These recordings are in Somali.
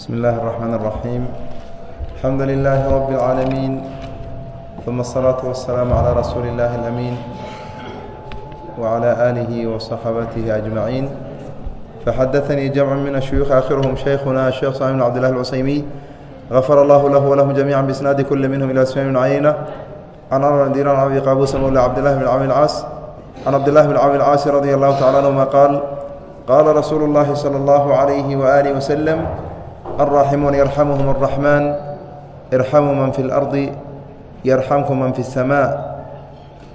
بسم الله الرحمن الرحيم الحمد لله رب العالمين ثم الصلاة والسلام على رسول الله الأمين وعلى آله وصحبته أجمعين فحدثني جمع من الشيوخ آخرهم شيخنا الشيخ صالح بن عبد الله العسيمي غفر الله له ولهم جميعا بإسناد كل منهم إلى سفيان بن عيينة عن عمر بن دينار عن أبي قابوس مولى عبد الله بن عامر العاص عن عبد الله بن عامر العاص رضي الله تعالى عنهما قال قال رسول الله صلى الله عليه وآله وسلم الراحمون يرحمهم الرحمن ارحموا من في الأرض يرحمكم من في السماء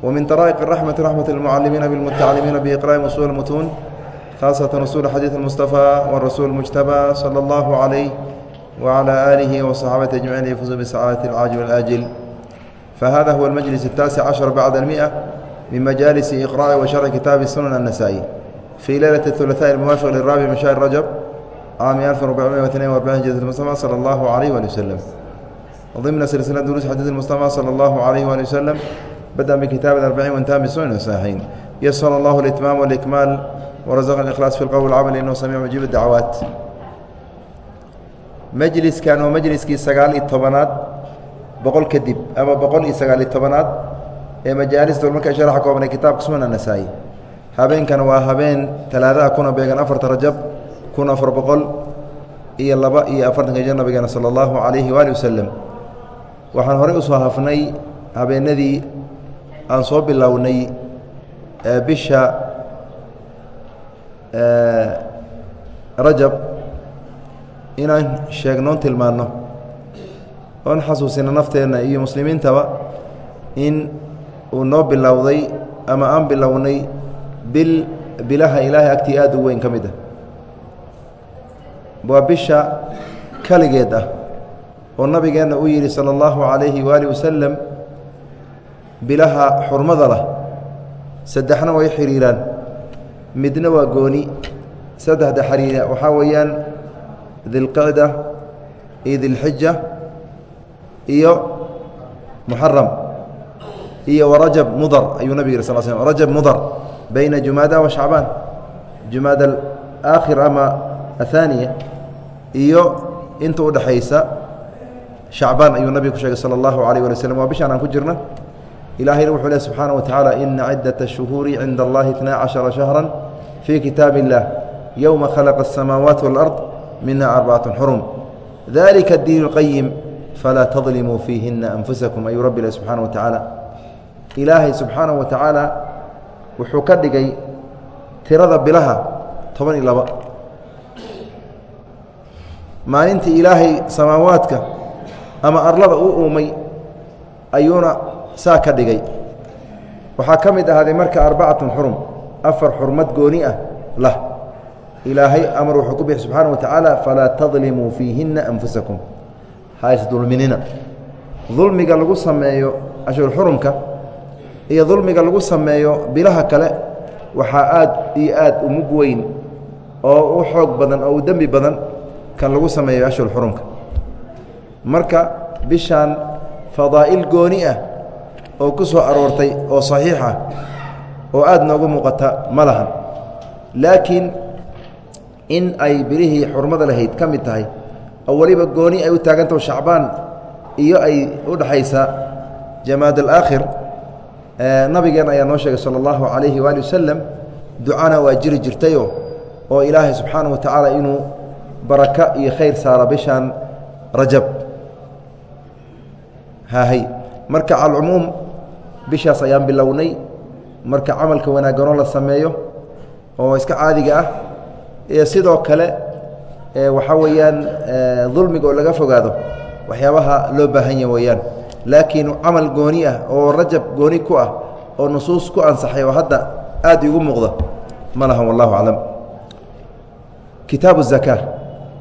ومن طرائق الرحمة رحمة المعلمين بالمتعلمين بإقراء أصول المتون خاصة أصول حديث المصطفى والرسول المجتبى صلى الله عليه وعلى آله وصحابته أجمعين يفوزوا بسعادة العاجل والآجل فهذا هو المجلس التاسع عشر بعد المئة من مجالس إقراء وشرح كتاب السنن النسائي في ليلة الثلاثاء الموافق للرابع من شهر رجب عام 1442 هجرة المصطفى صلى الله عليه وآله وسلم ضمن سلسلة دروس حديث المصطفى صلى الله عليه وآله وسلم بدأ بكتاب الأربعين وانتهى بسنن الصحيحين يسر الله الإتمام والإكمال ورزقنا الإخلاص في القول والعمل إنه سميع مجيب الدعوات majliskan oo majliskii sagaal iyo tobanaad boqol kadib ama boqol iyo sagaal iyo tobanaad ee majaalista marka sharaxa koobanay kitaabka sunan nasaa-i habeenkan waa habeen talaadaha kuna beegan afarta rajab kun afar boqol iyo laba iyo afartanka jir nabigeena sala allahu calayhi waali wasalam waxaan horey u soo hafnay habeenadii aan soo bilownay bisha rajab. Inaan sheegnoon tilmaanno oon xasuusino nafteenna iyo muslimiintaba in uu noo bilowday ama aan bilownay bil bilaha ilaahay agtii aad u weyn ka mid ah waa bisha kaligeed ah oo nabigeenna uu yidhi sala allahu calayhi waaalih wasalam bilaha xurmada lah saddexna way xidhiiraan midna waa gooni saddexda xiriira waxaa weeyaan dilqicda iyo dilxija iyo muxaram iyo warajab mudar ayuu nabig yiri sal slm rajab mudar bayna jumaada wa shacbaan jumaada aakhir ama ahaaniya iyo inta udhexaysa shacbaan ayuu nabiga ku sheegay salى اllahu عalيه wali slm waa bishaan aan ku jirna ilaahayna wuxuu leh subxaana wa tacaala ina cidaة الshuhuuri cinda اllahi اثnaa caشhara شhahra fii kitaab الlah yowma khalaqa الsamaawaati wاlأrض minha arbacaة xurum dalika اdiin اlqayim falaa tadlimuu fiihina anfusakum ayuu rabbi leh subxaana wa tacaala ilaahay subxaana wa tacaala wuxuu ka dhigay tirada bilaha toban iyo laba maalintii ilaahay samaawaadka ama arlada uu uumay ayuuna saa ka dhigay. Waxaa ka mid ahaaday marka arbacatun xurum afar xurmad gooni ah lah. Ilaahay amar wuxuu ku bixi subxaana wa tacaala falaa tadlimuu fiihina anfusakum. Ha isdulminina dulmiga lagu sameeyo ashurxurumka iyo dulmiga lagu sameeyo bilaha kale waxaa aad iyo aad u weyn oo u xoog badan oo u dembi badan kan lagu sameeyo ashhur xurumka. Marka bishaan fadaa'il gooni ah oo ku soo aroortay oo saxiix ah oo aad noogu muuqata ma lahan. Laakiin in ay bilihii xurmada lahayd ka mid tahay oo weliba gooni ay u taagantaho shacbaan iyo ay u dhexaysa jamaad alaakhir nabigeena ayaa noo sheegay sala allahu calayhi waali wasalam ducana waa jiri jirtayo oo ilaahay subxaanahu wa tacaala inuu baraka iyo khayr saara bishaan rajab. Hahay marka calcumuum bishaas ayaan bilownay. Marka camalka wanaagganoo la sameeyo oo iska caadiga ah iyo sidoo kale waxaa weeyaan dulmiga oo laga fogaado waxyaabaha loo baahan ya weeyaan. Laakiin camal gooni ah oo rajab gooni ku ah oo nusuus ku ansaxay oo hadda aad igu muuqda ma lahan wallahu aclam. Kitaabu الzaka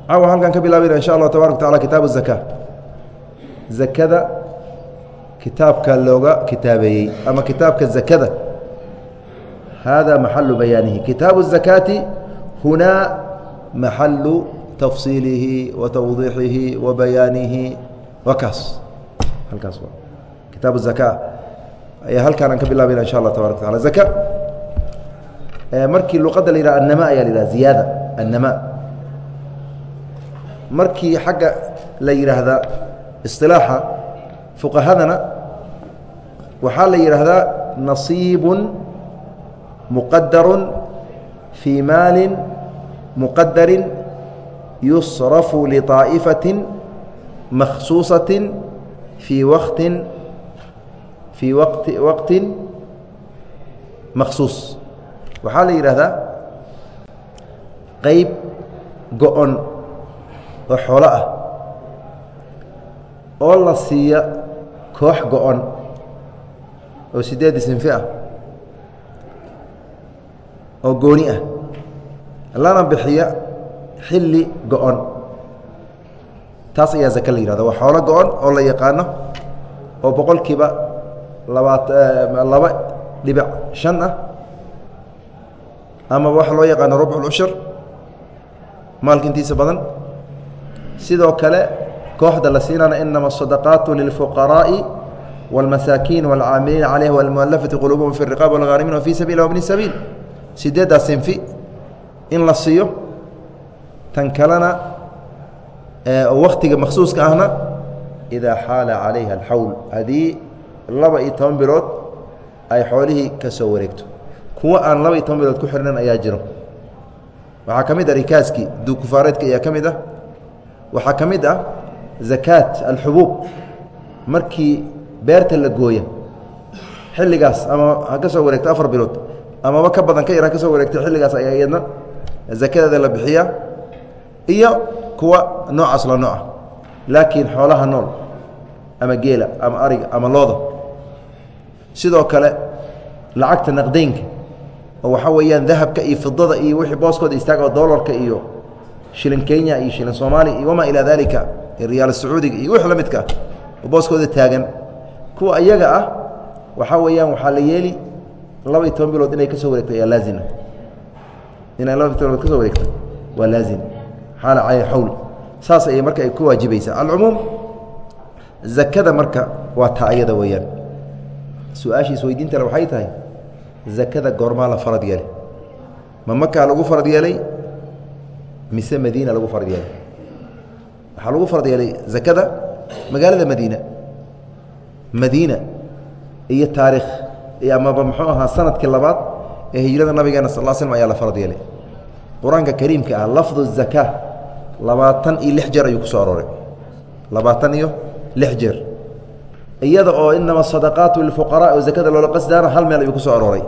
halkan ka bilaabana insha allah tabarak wataala kitaabu zaka zakada kitaabka looga kitaabeeyey ama kitaabka zakada hada maxalu bayaanihi. Kitaabu الzakaati hunaa maxalu tafsiilihi wa tawdiixihi wakaas halkaas kitaabu zaka ayaa halkaanaan ka bilaabeyna insha allah tabarak wataala zaka markii luqadda la yidhaha annama ayaa la yidhaha ziyaada annama markii xagga la yidhaahdaa isilaaxa fuqahadana waxaa la yidhaahdaa nasiibu muqadaru fii maali muqadarin yusrafu liطaa'ifati makhsuusaةi fii waqtin fii waqti waqtin makhsuus. Waxaa la yidhaahdaa qeyb go-on oo xoolo ah oo la siiya koox go-on oo sideedii sinfi ah oo gooni ah lana bixiya xilli go-on. Taas ayaa zake la yihahda waa xoolo go-on oo la yaqaano oo boqolkiiba labaat laba dhibic shan ah ama waxa loo yaqaano rubc اcushur maalka intiisa badan sidoo kale kooxda la siinana inama الصadaqaaت lilfuqaraaءi wاlmasaakiin wاlcaamiliina calayha wاlmualafati quluubhum fi الriqaab wاlghaarimiin wfii sabiil wbni sabiil sideeddaas sinfi in la siiyo tan kalena waktiga makhsuuska ahna idaa xaala calayha alxawl haddii laba iyo toban bilood ay xoolihii ka soo wareegto kuwa aan laba iyo toban bilood ku xirnan ayaa jiro waxaa ka mid ah rikaaskii duukufaareedka ayaa ka mid ah waxaa ka mid ah zakaat alxubuub. Markii beerta la gooya xilligaas ama ha ka soo wareegto afar bilood amaba ka badan ka yar ha ka soo wareegto xilligaas ayaa iyadna zakadeeda la bixiyaa iyo kuwa noocaas la nooca laakiin xoolaha nool ama geela ama ariga ama looda sidoo kale lacagta naqdaynka oo waxaa weeyaan dahabka iyo fidada iyo wixii booskooda istaaga oo dolarka iyo shilin kenya iyo shilin soomaaliya iyo wamaa ilaa daalika riyaal sacuudiga iyo wix la midka oo booskooda taagan. Kuwa iyaga ah waxaa weeyaan waxaa la yeeli laba iyo toban bilood inay ka soo wareegto ayaa laazima inay laba iyo toban bilood ka soo wareegto waa laazim. Xaala cala xawl. Saas ayay marka ay ku waajibaysaa. Alcumuum zakada marka waa taa ayada weeyaan. Su'aashiis weydiintale waxay tahay zakada goormaa la farad yeelay. Ma makaa lagu farad yeelay mise madiina lagu farad yeelay waxaa lagu farad yeelay zakada magaalada madiina. Madiina iyo taarikh amaba muxuu ahaa sannadkii labaad ee hijrada nabigeena sal l slm ayaa la farad yeelay qur'aanka kariimka ah lafdu zaka labaatan iyo lix jeer ayuu ku arooray. Labaatan iyo lix jeer. Iyada oo inama sadaqaatu lilfuqaraa oo zakada loola qasdaana hal meel ayuu ku arooray.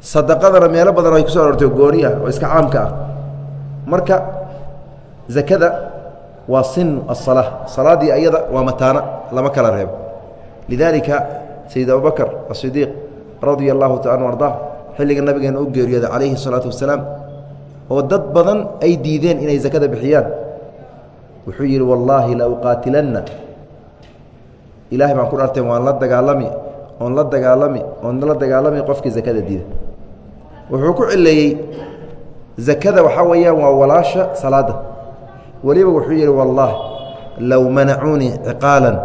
Sadaqadana meelo badan ay ku so aroortay oo gooni ah oo iska caamka ah marka zakada waa sinu asala salaaddii ayada waa mataana lama kala reebo. Lidaalika sayid abubakr asidiiq radia allahu taala ardaa xilliga nabigeena u geeriyooday calayhi الsalaatu wasalaam oo dad badan ay diideen inay zakada bixiyaan. Wuxuu yidhi wallaahi la uqaatilanna. Ilaahay baan ku dhartay waan la dagaalami oon la dagaalami oon la dagaalami qofkii zakada diida. Wuxuu ku cileeyey zakada waxaa weeyaan waa walaasha salaada weliba wuxuu yidhi wallahi low manacuunii ciqaalan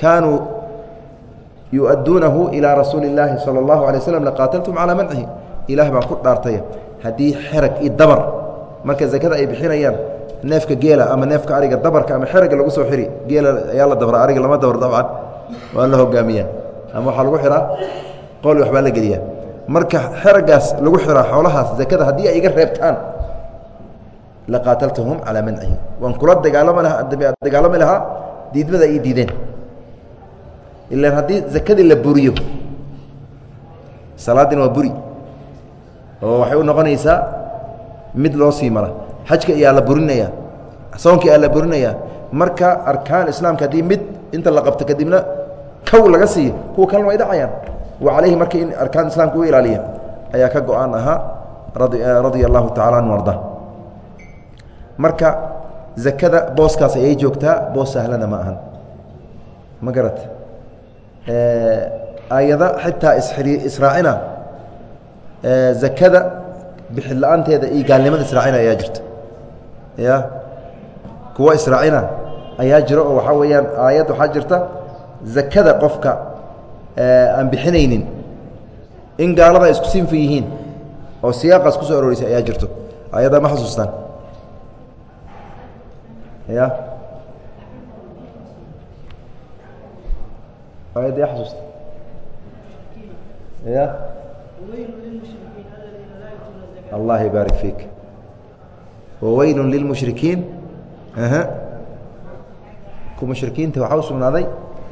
kaanuu yu'adduunahu ilaa rasuuli illaahi sala allahu alay slam laqaataltum calaa mancihi ilaah baan ku dhaartaya haddii xerag iyo dabar marka zakada ay bixinayaan neefka geela ama neefka ariga dabarka ama xeraga lagu soo xiri geela ayaa la dabra ariga lama dabr dabcan waa la hogaamiyaa. Ama waxaa lagu xihaa qowl waxbaa la geliyaa marka xeraggaas lagu xiraa xoolahaas zakada haddii ay iga reebtaan laqaataltahum calaa mancihi waan kula dagaalama lahaa dagaalami lahaa diidmada ay diideen. Ilan haddii zakadii la buriyo salaadina waa buri oo waxay u noqonaysaa mid loo sii mara. Xajka ayaa la burinaya soonkii ayaa la burinaya. Marka arkaan islaamka haddii mid inta la qabto kadibna kow laga siiyo kuwa kalena way dhacayaan wa calayhi marka in arkaan islaamka u ilaaliya ayaa ka go'aan ahaa radia allahu tacala anhu arda. Marka zakada booskaas ayay joogtaa boos sahlana ma ahan. Ma garat aayada xitaa israacina zakada bixid la'aanteeda iyo gaalnimada israacina ayaa jirta. Ya? Kuwa israacina ayaa jiro oo waxaa weeyaan aayad waxaa jirta zakada qofka aan bixinaynin. In gaalada isku sinfi yihiin. Oo siyaaqaas ku soo arooreysa ayaa jirto. Ayadda ma xasuustaan. Ya ayadda xasuusta. Ya allah ybarik fiik. Waweyl lilmushrikiin ku mushrikiinta waxaa u sugnaaday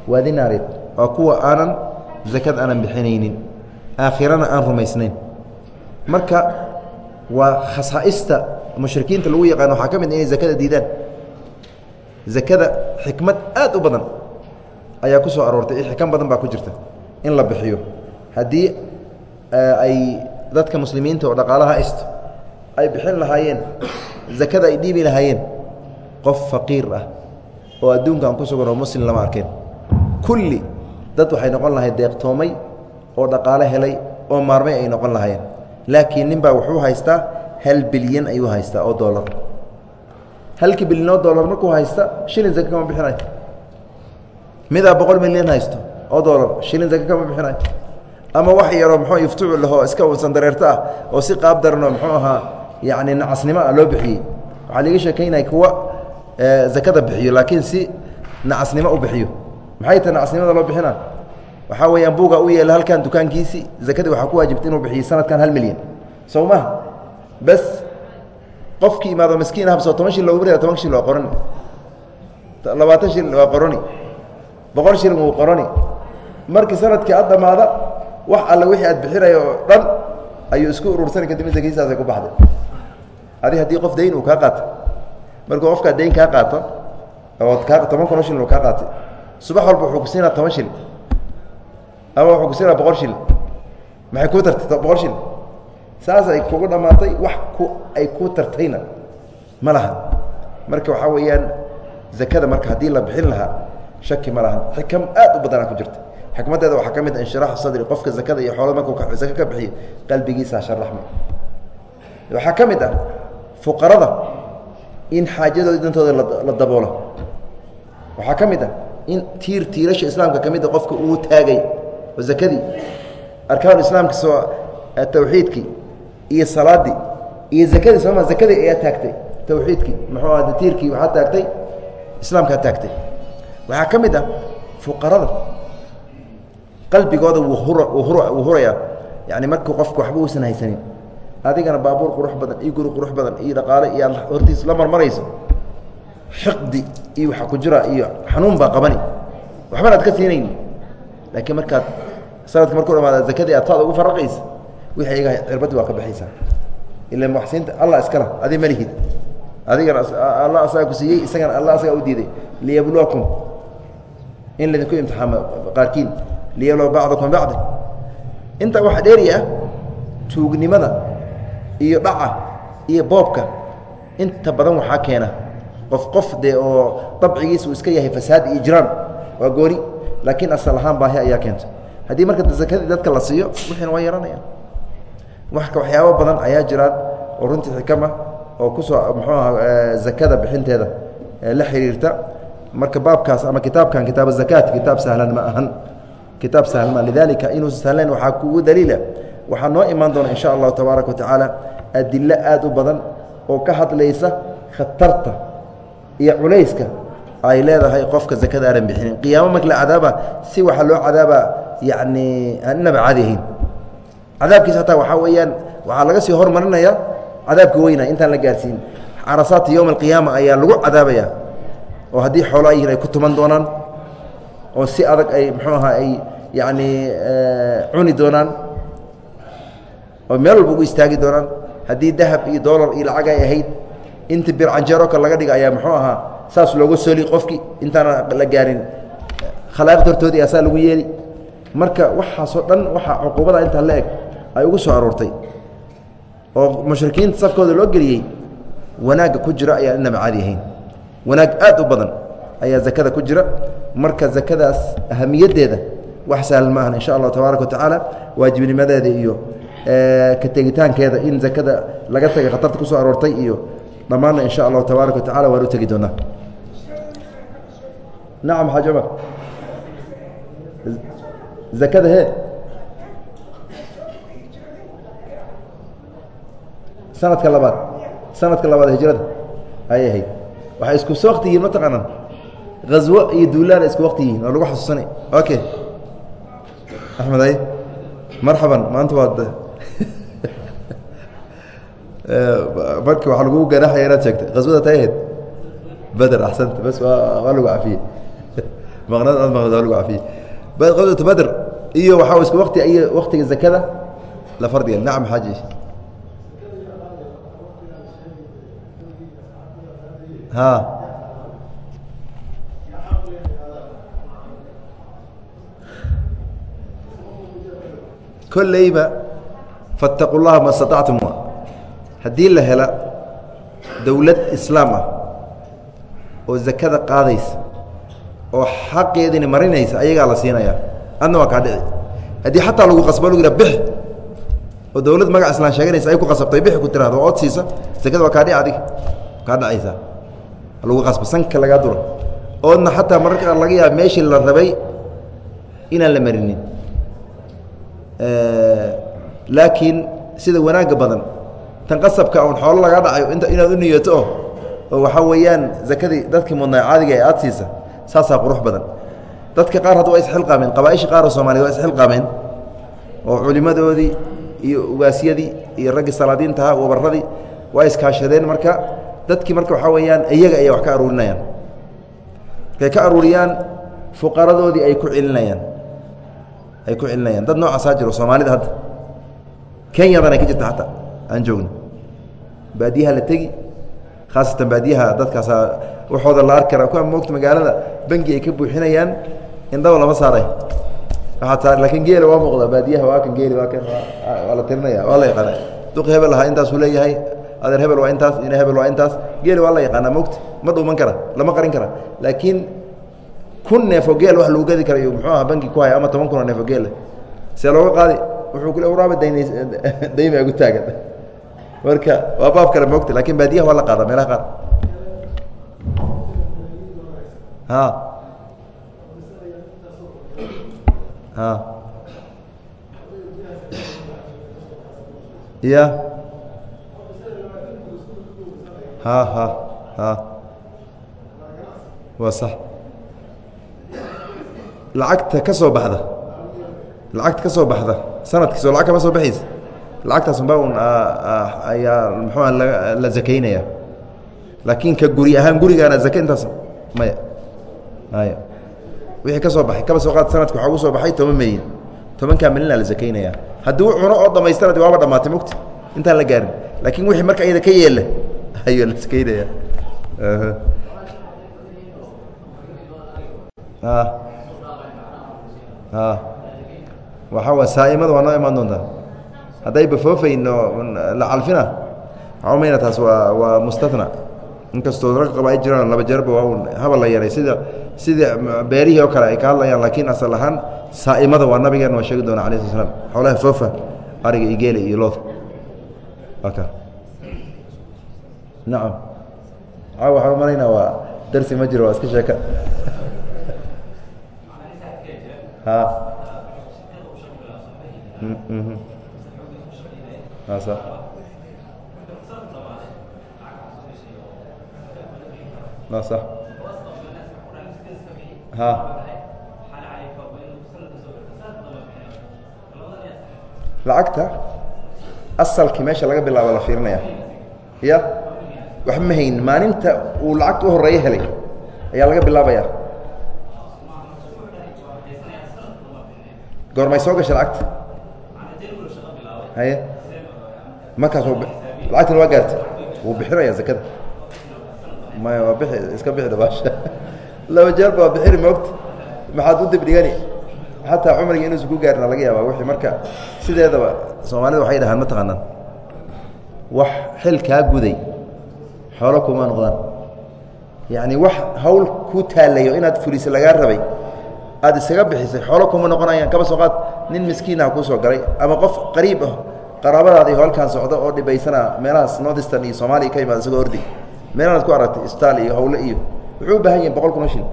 waadi naareed. Waa kuwa aanan zakad aanan bixinaynin aakhirana aan rumaysnayn. Marka waa khasaa'ista mushrikiinta lagu yaqaan waxaa ka mid inay zakada diidaan. Zakada xikmad aad u badan ayaa ku soo aroortay xikam badan baa ku jirta in la bixiyo. Haddii ay dadka muslimiinta oo dhaqaalaha isto ay bixin lahaayeen zakada ay dhiibi lahaayeen qof faqiir ah oo adduunkan ku sugan oo muslim lama arkeen. Kulli dad waxay noqon lahayd deeqtoomay oo dhaqaalo helay oo maarmay ay noqon lahaayeen. Laakiin nin baa wuxuu haystaa hal bilyan ayuu haystaa oo dolar halkii bilyan oo dolar markuu haysta shilin zaka kama bixinayo midaa boqol milyan haysto oo dolar shilin zaka kama bixinayo ama wax yaroo muxuu iftucu lahoo iska unsan dareerto ah oo si qaab daranoo muxuu ahaa yacni nacasnimo ah loo bixiyey. Waxaa liga sheekaynaya kuwa zakada bixiyo laakiin si nacasnimo u bixiyo maxay tahay nacasnimada loo bixinaa? Waxaa weeyaan buuga u yeela halkan dukaankiisii zakadii waxaa ku waajibtay inuu bixiyo sanadkan hal milyan. Sow maha bes qofkii imaado miskiin habsoo toban shil loogu bria toban shil waa qorani. Labaatan shil waa qorani. Boqol shilin wuu qorani. Markii sannadkii ad dhamaada wax alle wixii aad bixinayo oo dhan ayuu isku urursani kadibna zakadiisaasay ku baxday. Adi haddii qof dayn uu kaa qaato markuu qofkaa dayn kaa qaato ood kaa toban kun oo shilin uu kaa qaatay subax walba wuxuu ku siinaa toban shil. Ama wuxuu ku siinaa boqol shil. Maxay kuu tartay boqol shil? Saas ay kugu dhammaatay wax ku ay kuu tartayna. Ma laha marka waxaa weeyaan zakada marka haddii la bixin lahaa shaki ma lahan. Xikam aad u badanaa ku jirta. Xikmaddeeda waxaa ka mid a inshiraaxu sadri qofka zakada iyo xoolada markuu zaka ka bixiyo qalbigiisa sharaxma waxaa ka mid ah fuqarada in xaajadooda dantooda la daboolo. Waxaa ka mid ah in tiir tiirasha islaamka ka mid a qofka uu taagay oo zakadii arkaan islaamka soo tawxiidkii iyo salaadii iyo zakadii sooma zakadii ayaa taagtay tawxiidkii muxuu aha tiirkii waxaa taagtay islaamkaa taagtay. Waxaa ka mid ah fuqarada qalbigooda wuu hur wuu hurayaa yani markuu qofku waxba uusan haysanin adigana baabuur qurux badan iyo guri qurux badan iyo dhaqaale iyo hortiis la marmarayso xiqdi iyo waxaa ku jira iyo xanuun baa qabani. Waxbana ad ka siinayn laakiin markaad sanadka markuu dhamaada zakadii aad taada ugu faraqaysa wixii ayaga cirbaddi waa ka baxaysaa ila waxsiinta allah iskala adi malihid adigana allah asagaa ku siiyey isagana allah asagaa u diiday. Liyabluwakum. In laydinku imtixaamo qaarkiin. Liyabluwa bacdakum bacda intaa waxaa dheeri ah tuugnimada iyo dhaca iyo boobka inta badan waxaa keena qof qof dee oo dabcigiisa uu iska yahay fasaad iyo ijraam waa gooni laakiin asal ahaan baahi ayaa keenta haddii marka zakadii dadka la siiyo wixiina waa yaranayaan. Waka waxyaabo badan ayaa jiraan oo runtii xikama oo ku soo muxuu aha zakada bixinteeda la xiriirta. Marka baabkaas ama kitaabkan kitaab zakaat kitaab sahlan ma ahan. Kitaab sahlan ma lidalika inuusa sahlayn waxaa kugu daliila. Waxaa noo imaan doona insha allahu tabaaraka watacaala adilo aad u badan oo ka hadlaysa khatarta iyo culayska ay leedahay qofka zakada aanan bixinin. Qiyaamo marka la cadaaba si waxaa loo cadaabaa yacni inaba caadi cadaabkiisa hataa waxaa weeyaan waxaa laga sii hormarinaya cadaabka weyna intaan la gaarsiin carasaati yowma alqiyaama ayaa lagu cadaabaya oo haddii xoolo ay ay ku tuman doonaan oo si adag ay muxuu ahaa ay yacni cuni doonaan oo meel walba ugu istaagi doonaan. Haddii dahab iyo dolar iyo lacag ay ahayd inta bir canjeero kale laga dhiga ayaa muxuu ahaa saas looga soli qofkii intaana la gaarin. Khalaa'iqda hortoodii asaa lagu yeeli. Marka waxaasoo dhan waxaa cuquubada intaa la eg ay ugu soo aroortay oo mushrikiinta safkooda loo geliyey wanaagga ku jira ayaan inaba caadi ahayn wanaag aad u badan ayaa zakada ku jira. Marka zakadaas ahamiyaddeeda wax sahlan ma insha allahu tabaaraka watacaala waajibnimadeeda iyo ka tegitaankeeda in zakada laga tegay khatarta ku soo aroortay iyo dhammaanna insha allahu tabaaraka watacala waan u tegi doonaa. Nacam xaaj cumar zakada he. Sanadka labaad. Sanadka labaad hijrada. Ayay ahayd waxay isku soo wakti yihiin mataqaanaa haswo iyo duulaana isku wakti yihiin oo lagu xasuusanay okay. Axmed ay marxaban maanta waad marka waxaa lagu ganaxaya inaad sheegtay haswada tay ahayd beder axsanta bas waa waa lagu cafiyey maqnad aad maqnad waa lagu cafiyey haswata beder iyo waxaa isku wakti iyo waktiga zakada la fardiga nacam xaaji ha. Kolleyba faاtaqu llaha ma staطactum haddii la hela dowlad islaam ah oo zakada qaadaysa oo xaqeedini marinaysa ayagaa la siinaya adna waa kaa dhici. Haddii xataa lagu qasbo lagu yidha bix oo dowlad magac islaan sheeganaysa ay ku qasabtay bixi ku tiraado ood siisa zakada waa kaa dhici adig kaa dhacaysaa lagu qasbo sanka lagaa duro. Oodna xataa mararka qaar laga yaaba meeshii la rabay inaan la marinin. Laakiin sida wanaagga badan tan qasabka un xoolo lagaa dhacayo inaad u niyato oo waxaa weeyaan zakadii dadkii mudnaa caadiga ee aad siisa saasaa qurux badan. Dadka qaar hadda waa isxilqaameen qabaaisha qaar oo soomaliya waa isxilqaameen oo culimadoodii iyo ugaasyadii iyo raggii salaadiintaha wabaradii waa iskaashadeen marka dadkii marka waxaa weeyaan iyaga ayay wax ka aruurinayaan. Markay ka aruuriyaan fuqaradoodii ay ku celinayaan ay ku celinayaan. Dad noocaasaa jiro soomaalida hadda. Kenyadan ay ka jirta xataa aan joogno baadiyaha la tegi khaasatan baadiyaha dadkaasa waxooda la arki karaa kuwa moogta magaalada bangi ay ka buuxinayaan indhaba lama saaray. Laakiin geela waa muuqda baadiyaha waa kan geeli waa kan waa la tirinaya waa la yaqaana duq hebel ahaa intaasuu leeyahay adeer hebel waa intaas ina hebel waa intaas geeli waa la yaqaanaa moogta ma dhuuman kara lama qarin kara. Laakiin kun neefo geel wax lagu gadi karayo muxuu aha bangi ku haya ama toban kun oo neefo geela see looga qaadi wuxuu kule waraaba daynays dayma gu taagan marka waa baab kale moogta laakiin baadiyaha waa la qaada meelaha qaar. A a ya. Ha ha ha. Waa sax. Lacagta ka soo baxda. Lacagta ka soo baxda. Sanadkiisoo lacag kama soo baxaysa lacagtaas unba un ayaa muxuua la zakaynaya. Laakiin ka guri ahaan gurigaana zake intaas maya maya. Wixii ka soo baxay kaba soo qaad sanadka waxaa ugu soo baxay toban milyan. Tobankaa milyanaa la zakaynaya. Haddii u cuno oo dhamaystana de waaba dhamaatay mogta intaan la gaarin. Laakiin wixii marka iyada ka yeela ayuu la zakaynaya. Waxaa waa saa'imada waa noo imaan doontaa hadday bafoofayno la calfina. Umayna taas? Waa waa mustatna. Inkastoo rag qaba ay jiraan laba jeerba waa un habal la yaray. Sida sida beerihii oo kale ay ka hadlayaan laakiin asal ahaan saa'imada waa nabigeena waa sheegi doona alayh sla slam xoolaha foofa ariga iyo geela iyo looda nacam caaw waxaan umalaynaa waa darsi ma jiro waa iska sheeka. A lacagta asalkii meesha laga bilaabo la fiirinaya ya wax ma hayn maalinta uu lacagta u horeeyo helay ayaa laga bilaabaya goormay soo gashay lacagta? Haye markaas lacagtana waa gaartay. Wuu bixinaya zakada. Maya waa bixi iska bixi dhabaasha laba jeerba waa bixini moogta maxaad u dibdhigani xataa cumriga inuusan ku gaarina laga yaaba wixii marka sideedaba soomaalida waxay dhahaan mataqaanaan wax xil kaa guday xoolo kuma noqdaan. Yacni wax hawl ku taalayo inaad fulisa lagaa rabay aad isaga bixisay xoolo kuma noqonayaan kaba soo qaad nin miskiinaha kuu soo galay ama qof qariib ah qaraabadaada iyo halkaan socda oo dhibaysana meelahaas northestern iyo soomaaliya ka imaada isagoo ordi. Meelahaad ku aragtay isbitaal iyo hawle iyo wuxuu u baahan yahin boqol kun oo shil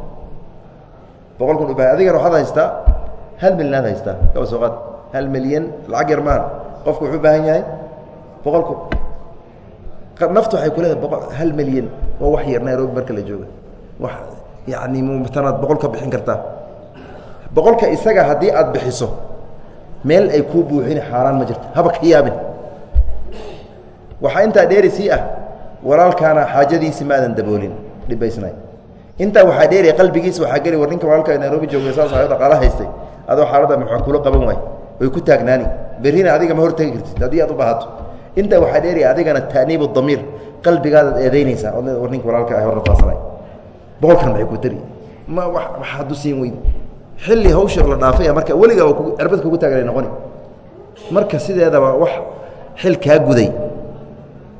boqol kun u baahan adigana waxaad haystaa hal milyan aad haystaa kaba soo qaad. Hal milyan lacag yar maan qofku wuxuu u baahan yahay boqol kun. Naftu waxay ku leedahay boqol hal milyan waa wax yar nairobi marka la jooga wax yacni mtanaad boqol ka bixin kartaa. Boqolka isaga haddii aad bixiso meel ay kuu buuxin xaaraan ma jirto haba ka yaabin waxaa intaa dheeri sii ah walaalkaana xaajadiisi maadan daboolin dhibaysnay intaa waxaa dheeri qalbigiisa waxaa geli war ninka walaalka nairobi jooga saas ayo dhaqaala haystay. Adoo xaaladda maxaa kula qaban waay. Way ku taagnaani. Berrina adiga ma hortegi kartid haddii aad u baahato. Intaa waxaa dheeri adigana ta'niibu damiir. Qalbigaadaad eedaynaysaa war ninka walaalka ah hor rafaasnay boqolkan maxay ku tari? Ma waxaad u siin weyda xilli hawsha la dhaafaya marka weligaa cirbad kugu taaganay noqoni. Marka sideedaba wax xil kaa guday.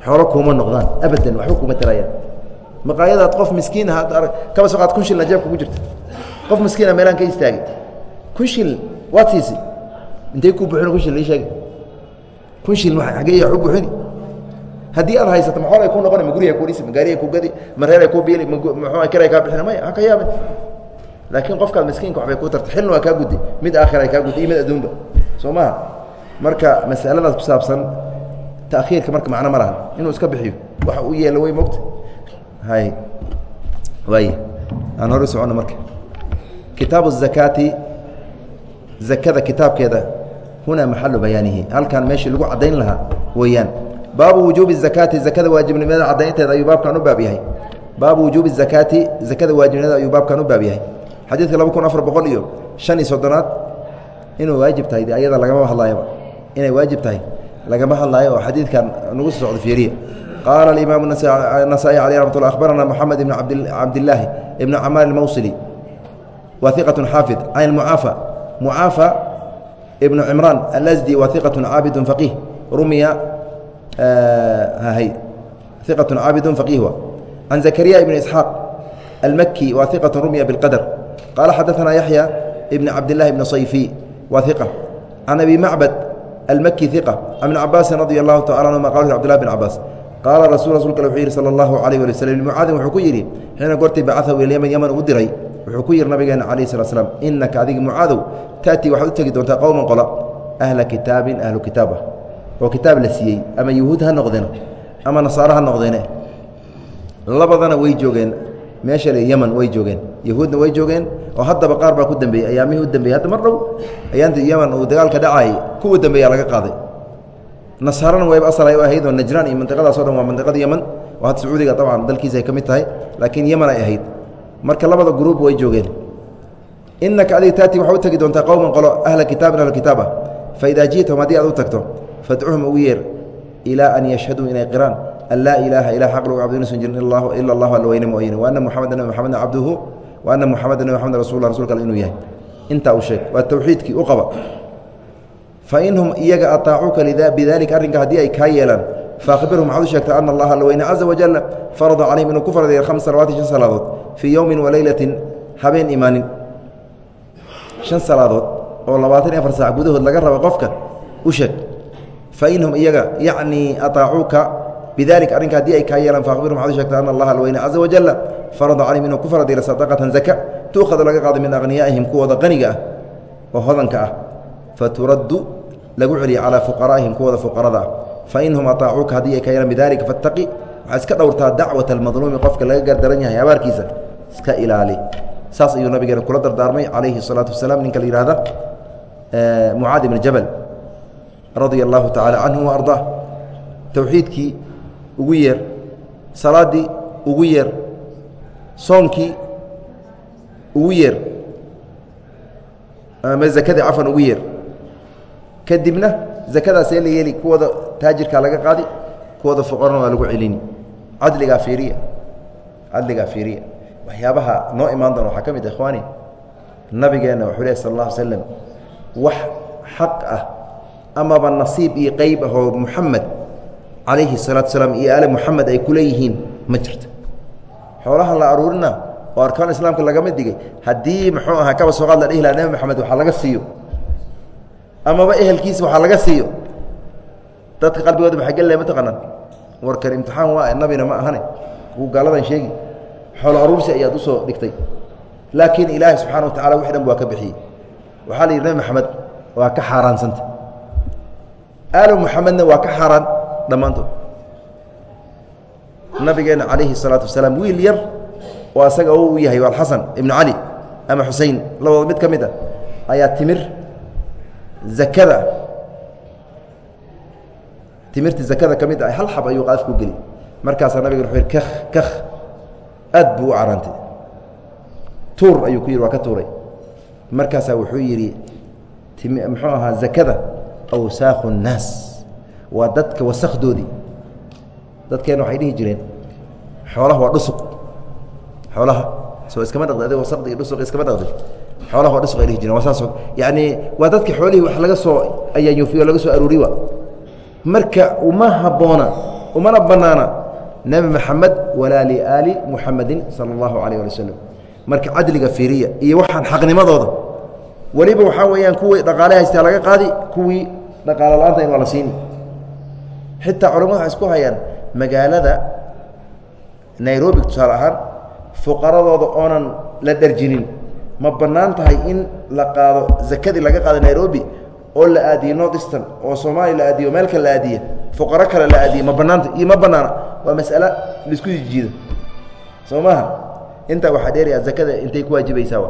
Xoolo kuuma noqdaan abadan waxba kuma tarayaan. Maqaayadaad qof miskiin kaba soo qaad kun shilna jeebka ku jirta. Qof miskiina meelaan ka istaagay. Kun shil waad siisay? Intay ku buuxin kun shil ii sheegay? Kun shil ma xagee wax u buuxini? Haddii aad haysato ma xool ay ku noqoni ma guriga ku dhisi ma gaariga ku gadi ma reer ay ku biili ma muxuu kiray kaa bixina maya ha ka yaabin laakiin qofkaad miskiinka wabay ku tarta xilna waa kaa gudi mid aakhira kaa gudi iyo mid adduunba. Soo maha marka masaladaas ku saabsan taakhiirka marka macno ma lahan. Inuu iska bixiyo waxa u yeelo wey mogta hay waay aan hor socono marka. Kitaabu zakaati zakada kitaabkeeda hunaa maxalu bayaanihi. Halkan meeshii lagu caddayn lahaa weeyaan. Baabu wujuubi zakaati zakada waajibnimada caddaynteeda ayuu baabkan u baab yahay. Baabu wujuubi zakaati zakada waajibnimada ayuu baabkan u baab yahay xadiidka laba kun afar boqol iyo shan iyo soddonaad inuu waajib tahay ayada lagama hadlaayaba inay waajib tahay lagama hadlaayo oo xadiidkan nagu soo socdo fiiriya qaala alimaamu nasaa-i ramat lla ahbarana moxamed ibn cabdillaahi ibn camaar ilmawsili wa xaafid can mucaafa mucaafa ibnu cimraan alasdi wa iqatun caabidun rumiya eh, hy iqatun caabidun faqiih wa. Can zakariya ibn isxaaq almaki wa rumiya biاlqadr qaala xadaثana yaxya ibn cabdillahi bn sayfi wa iqa can abi macbad almaki iqa can ibn cabaasin radi allahu tacala anhuma qala cbdillah bn cabaas qaala rasul rasulka wuxuu yidhi sala allahu alayh ali waslm limucaadin wuxuu ku yidhi xiina goortii bacaahu il yman yaman ugu diray wuxuu ku yidhi nabigeena calayh slat slam innaka adiga mucaadow ta'tii waxaad u tegi doontaa qowman qola ahla kitaabin ahlu kitaab ah oo kitaab la siiyey ama yuhuud ha noqdeen ama nasaaro ha noqdeene labadana way joogeen meesha le yeman way joogeen yahuudna way joogeen oo haddaba qaar baa ku dambeeyey ayaamihii u dambeeyey hadda mar dhow ayaanta yeman uu dagaalka dhacayay kuwa dambeeyaa laga qaaday. Nasaarana wayba asal ay u ahayd oo najraan iyo mandiqadaas o dhan waa mandiqada yeman oo hadda sacuudiga dabcan dalkiisa ay ka mid tahay laakiin yeman ay ahayd. Marka labada gruub way joogeen. Innaka adiga taati waxaa u tegi doontaa qowman qolo ahla kitaabin ahlu kitaab ah. Fa idaa ji'tahum haddii aad u tagto fadcuhum ugu yeer ilaa an yashhaduu inay qiraan an laa ilaaha ilaa xaq lagu cabdo inuusan jirin ila allahu alla weyne mooyane wa anna muxameda nabi maxameda cabduhu wa anna muxameda nabi maxamed rasullah rasulka alle inuu yahay intaa u sheeg waa tawxiidkii u qaba fainhum iyaga aaacuuka bidalika arrinka haddii ay kaa yeelaan faahbirhum waxaad u sheegta ana allaha alweyne caza wajal farada calayhim inuu ku fardeeya khams salawaati shan salaadood fii yowmin waleylatin habeen imaanin shan salaadood oo labaatan iyo afar saac gudahood laga raba qofka u sheeg fainhum iyaga yacnii aaacuuka bidalika arrinka haddii ay kaa yeelaan faahbirhum waxaad u sheegta ana allaha alweyne caza wajal farada calayhim inuu ku fardeeya sadaqatan zaka tuukhada laga qaado min akhniyaa'ihim kuwooda qaniga ah oo hodanka ah faturaddu lagu celiya calaa fuqaraa'ihim kuwooda fuqarada ah fainhum aaacuuka haddii ay ka yeelaan bidalika fattaqi waxaa iska dhowrtaa dacwata almadluumi qofka laga gardaran yahay abaarkiisa iska ilaali saas ayuu nabigeena kula dardaarmay calayhi الsalaatu wasalaam ninka la yihahda mucaad ibn jabal radia allahu tacaala canhu wa towxiidkii ugu yeer salaaddii ugu yeer soonkii ugu yeer ama zakadii cafan ugu yeer kadibna zakadaasee la yeeli kuwooda taajirkaa laga qaadi kuwooda fuqarana lagu celini. Cadligaa fiiriya cadligaa fiiriya. Waxyaabaha noo imaan doona waxaa ka mid ikhwaani nabigeenna wuxuu leh sal alla alay slam wax xaq ah amaba nasiib iyo qeyb ah oo muxamed calayhi salaatu salaam iyo aale muxamed ay kuleeyihiin ma jirto. Xoolaha la aruurina oo arkaan islaamka lagama digay haddii muxuu ahaa kaba sooqaad la dhihi laha nebi maxamed waxaa laga siiyo. Amaba ehelkiisa waxaa laga siiyo. Dadka qalbigooda maxaa gelilaya mataqaanaan warkan imtixaan waa nabina ma ahane. Kuu gaaladan sheegi. Xoolo aruursi ayaad u soo dhigtay. Laakiin ilaahay subxana wa tacala wixi dhan waa ka bixiyey. Waxaa la yidhi nebi maxamed waa ka xaaraansanta aalu muxamedna waa ka xaaraan dhammaantood nabigeena calayhi الsalaatu wasalaam wiil yar oo asaga u yahay alxasan ibnu cali ama xusein labadooda mid ka mid a ayaa timir zakada timirta zakada ka mid ah hal xab ayuu qaadafku geli markaasaa nabigen wuxuu yidhi kakh kakh aad buu u carantay tuur ayuu ku yidhi waa ka tuuray markaasaa wuxuu yidhi muxuu ahaa zakada awsaakhu الnaas waa dadka wasakdoodii dadkeena waxay dhihi jireen xoolaha waa dhusuq xoolaha soo iskama dhaqdi adig wasaqdi iyo dhusuq iskama dhaqdi xoolaha waa dhusuq ay dhihi jireen waa saasoo. Yacni waa dadka xoolihii wax laga soo ayaanyuufiyo laga soo aruuri wa marka uma habboona umana bannaana nebi moxamed walaa liaali muxamedin sala allahu calayh ali wasalam marka cadliga fiiriya iyo waxaan xaqnimadooda. Weliba waxaa weeyaan kuwii dhaqaale haystaa laga qaadi kuwii dhaqaalo in waa la siini xitaa culamadu waxay isku hayaan magaalada nairobi tusaale ahaan fuqaradooda oonan la dharjinin. Ma bannaan tahay in la qaado zakadii laga qaado nairobi oo la aadiye north eastern oo soomaaliya la aadiye oo meel kale la aadiye fuqaro kale la aadiye ma bannaanta iyo ma bannaana. Waa mas'ale la isku jijiido soo maaha intaa waxaa dheerayaa zakada intay ku waajibaysaa wa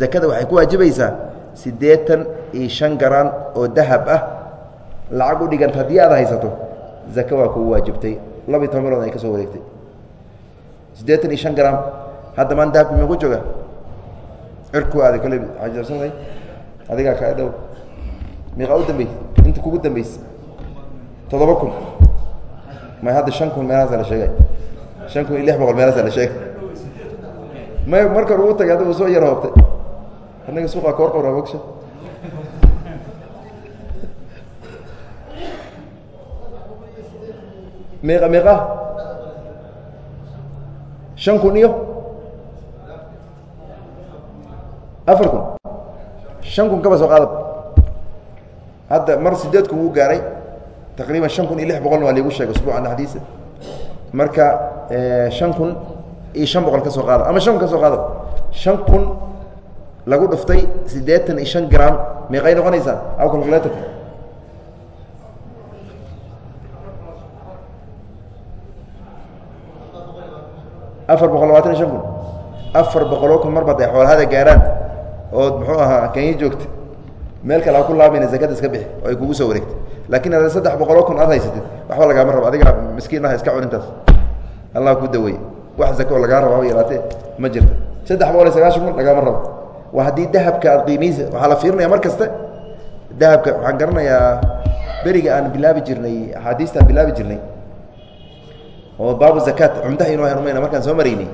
zakada waxay ku waajibaysaa siddeetan iyo shan garaan oo dahab ah lacag u dhiganta haddii aad haysato zaka waa kugu waajibtay. Labiyi toban bilood ay ka soo wareegtay. Siddeetan iyo shan garaam hadda maan dahabka ma ku jooga? Cirku aaday kole ajarsanay adigaa kaa dhow. Miiqaa u dambeysay inta kugu dambeysay toddoba kun. May hadda shan kun meelahaasa la sheegay. Shan kun iyo lix boqol meelahaasa la sheegay. May marka ugu tagay hadda uu soo yar hoobtay annaga suuqaa koor qabraa bogsha meeqa meeqa shan kun iyo? Afar kun. Shan kun kaba soo qaadab. Hadda mar sideed kun wuu gaaray. Taqriiban shan kun iyo lix boqolna waa liigu sheegay usbuucan xadiisa marka shan kun iyo shan boqol ka soo ama shan kun ka qaadab. Shan kun lagu dhuftay siddeetan iyo shan gram. Meeqay noqonaysaa? Aw calculatorka afar boqol labaatan iyo shan kun. Afar boqoloo kun marbaad ay xoolahada gaaraan ood muxuu ahaa kenya joogta. Meel kale ha ku laabayna zakada iska bixi oo ay kugu soo wareegtay. Laakiin ada saddex boqoloo kun aad haysatid waxba lagaama rabo adiga miskiin ah iska cunintaas allah ku daweeye wax zako oo lagaa rabo haba yaraatee ma jirto. Saddex boqol iyo sagaashan kun lagaama rabo waa haddii dahabka aad qiimihiisa waxaa la fiirinaya mar kasta. Dahabka waxaan garanayaa beriga aan bilaabi jirnay axaadiista aan bilaabi jirnay oo baabu zakaat cumdaha inu hanumayna markaan soo maraynay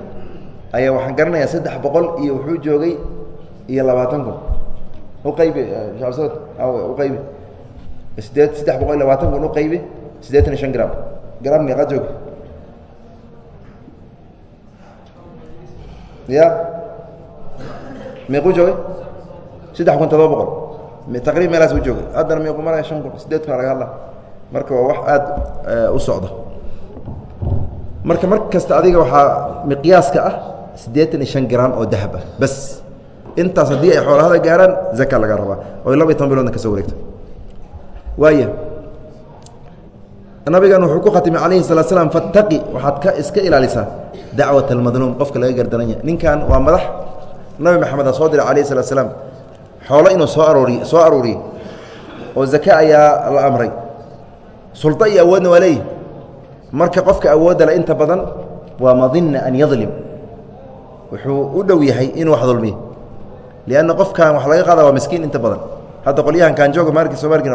ayaa waxaan garanayaa saddex boqol iyo wuxuu joogay iyo labaatan kun. Uqaybi shacabsad uqaybi sideed saddex boqol iyo labaatan kun uqaybi siddeetan iyo shan gram. Gram meeqa joog ya meequu joogay? Saddex kun todoba boqol. Taqriib meelaas u joogay. Haddana meequ maraya shan kun? Sideed kun laga hadla marka waa wax aada u socda marka mar kasta adiga waxaa miqyaaska ah siddeetan iyo shan gram oo dahab ah. Bas. Intaas haddii ay xoolahada gaaraan zaka laga rabaa. Oy laba iyo toban biloodna ka soo waaya nabigan wuxuu ku khatimay calayhi salatu slam fattaqi waxaad ka iska ilaalisaa dacwat almadluum qofka laga gardaranya ninkan waa madax. Nabi maxamed soo diray calayhi salatu slaam xoolo inuu soo arooriy soo aruuriye oo zake ayaa la amray. Suldo iyo awoodna waa leeyihi marka qofka awoodda le inta badan waa madina an yadlim. Wuxuu u dhow yahay inuu wax dulmiyo lianna qofkan wax laga qaada waa miskiin inta badan. Hadda qolyahan kaanjooga maarki soo maarkin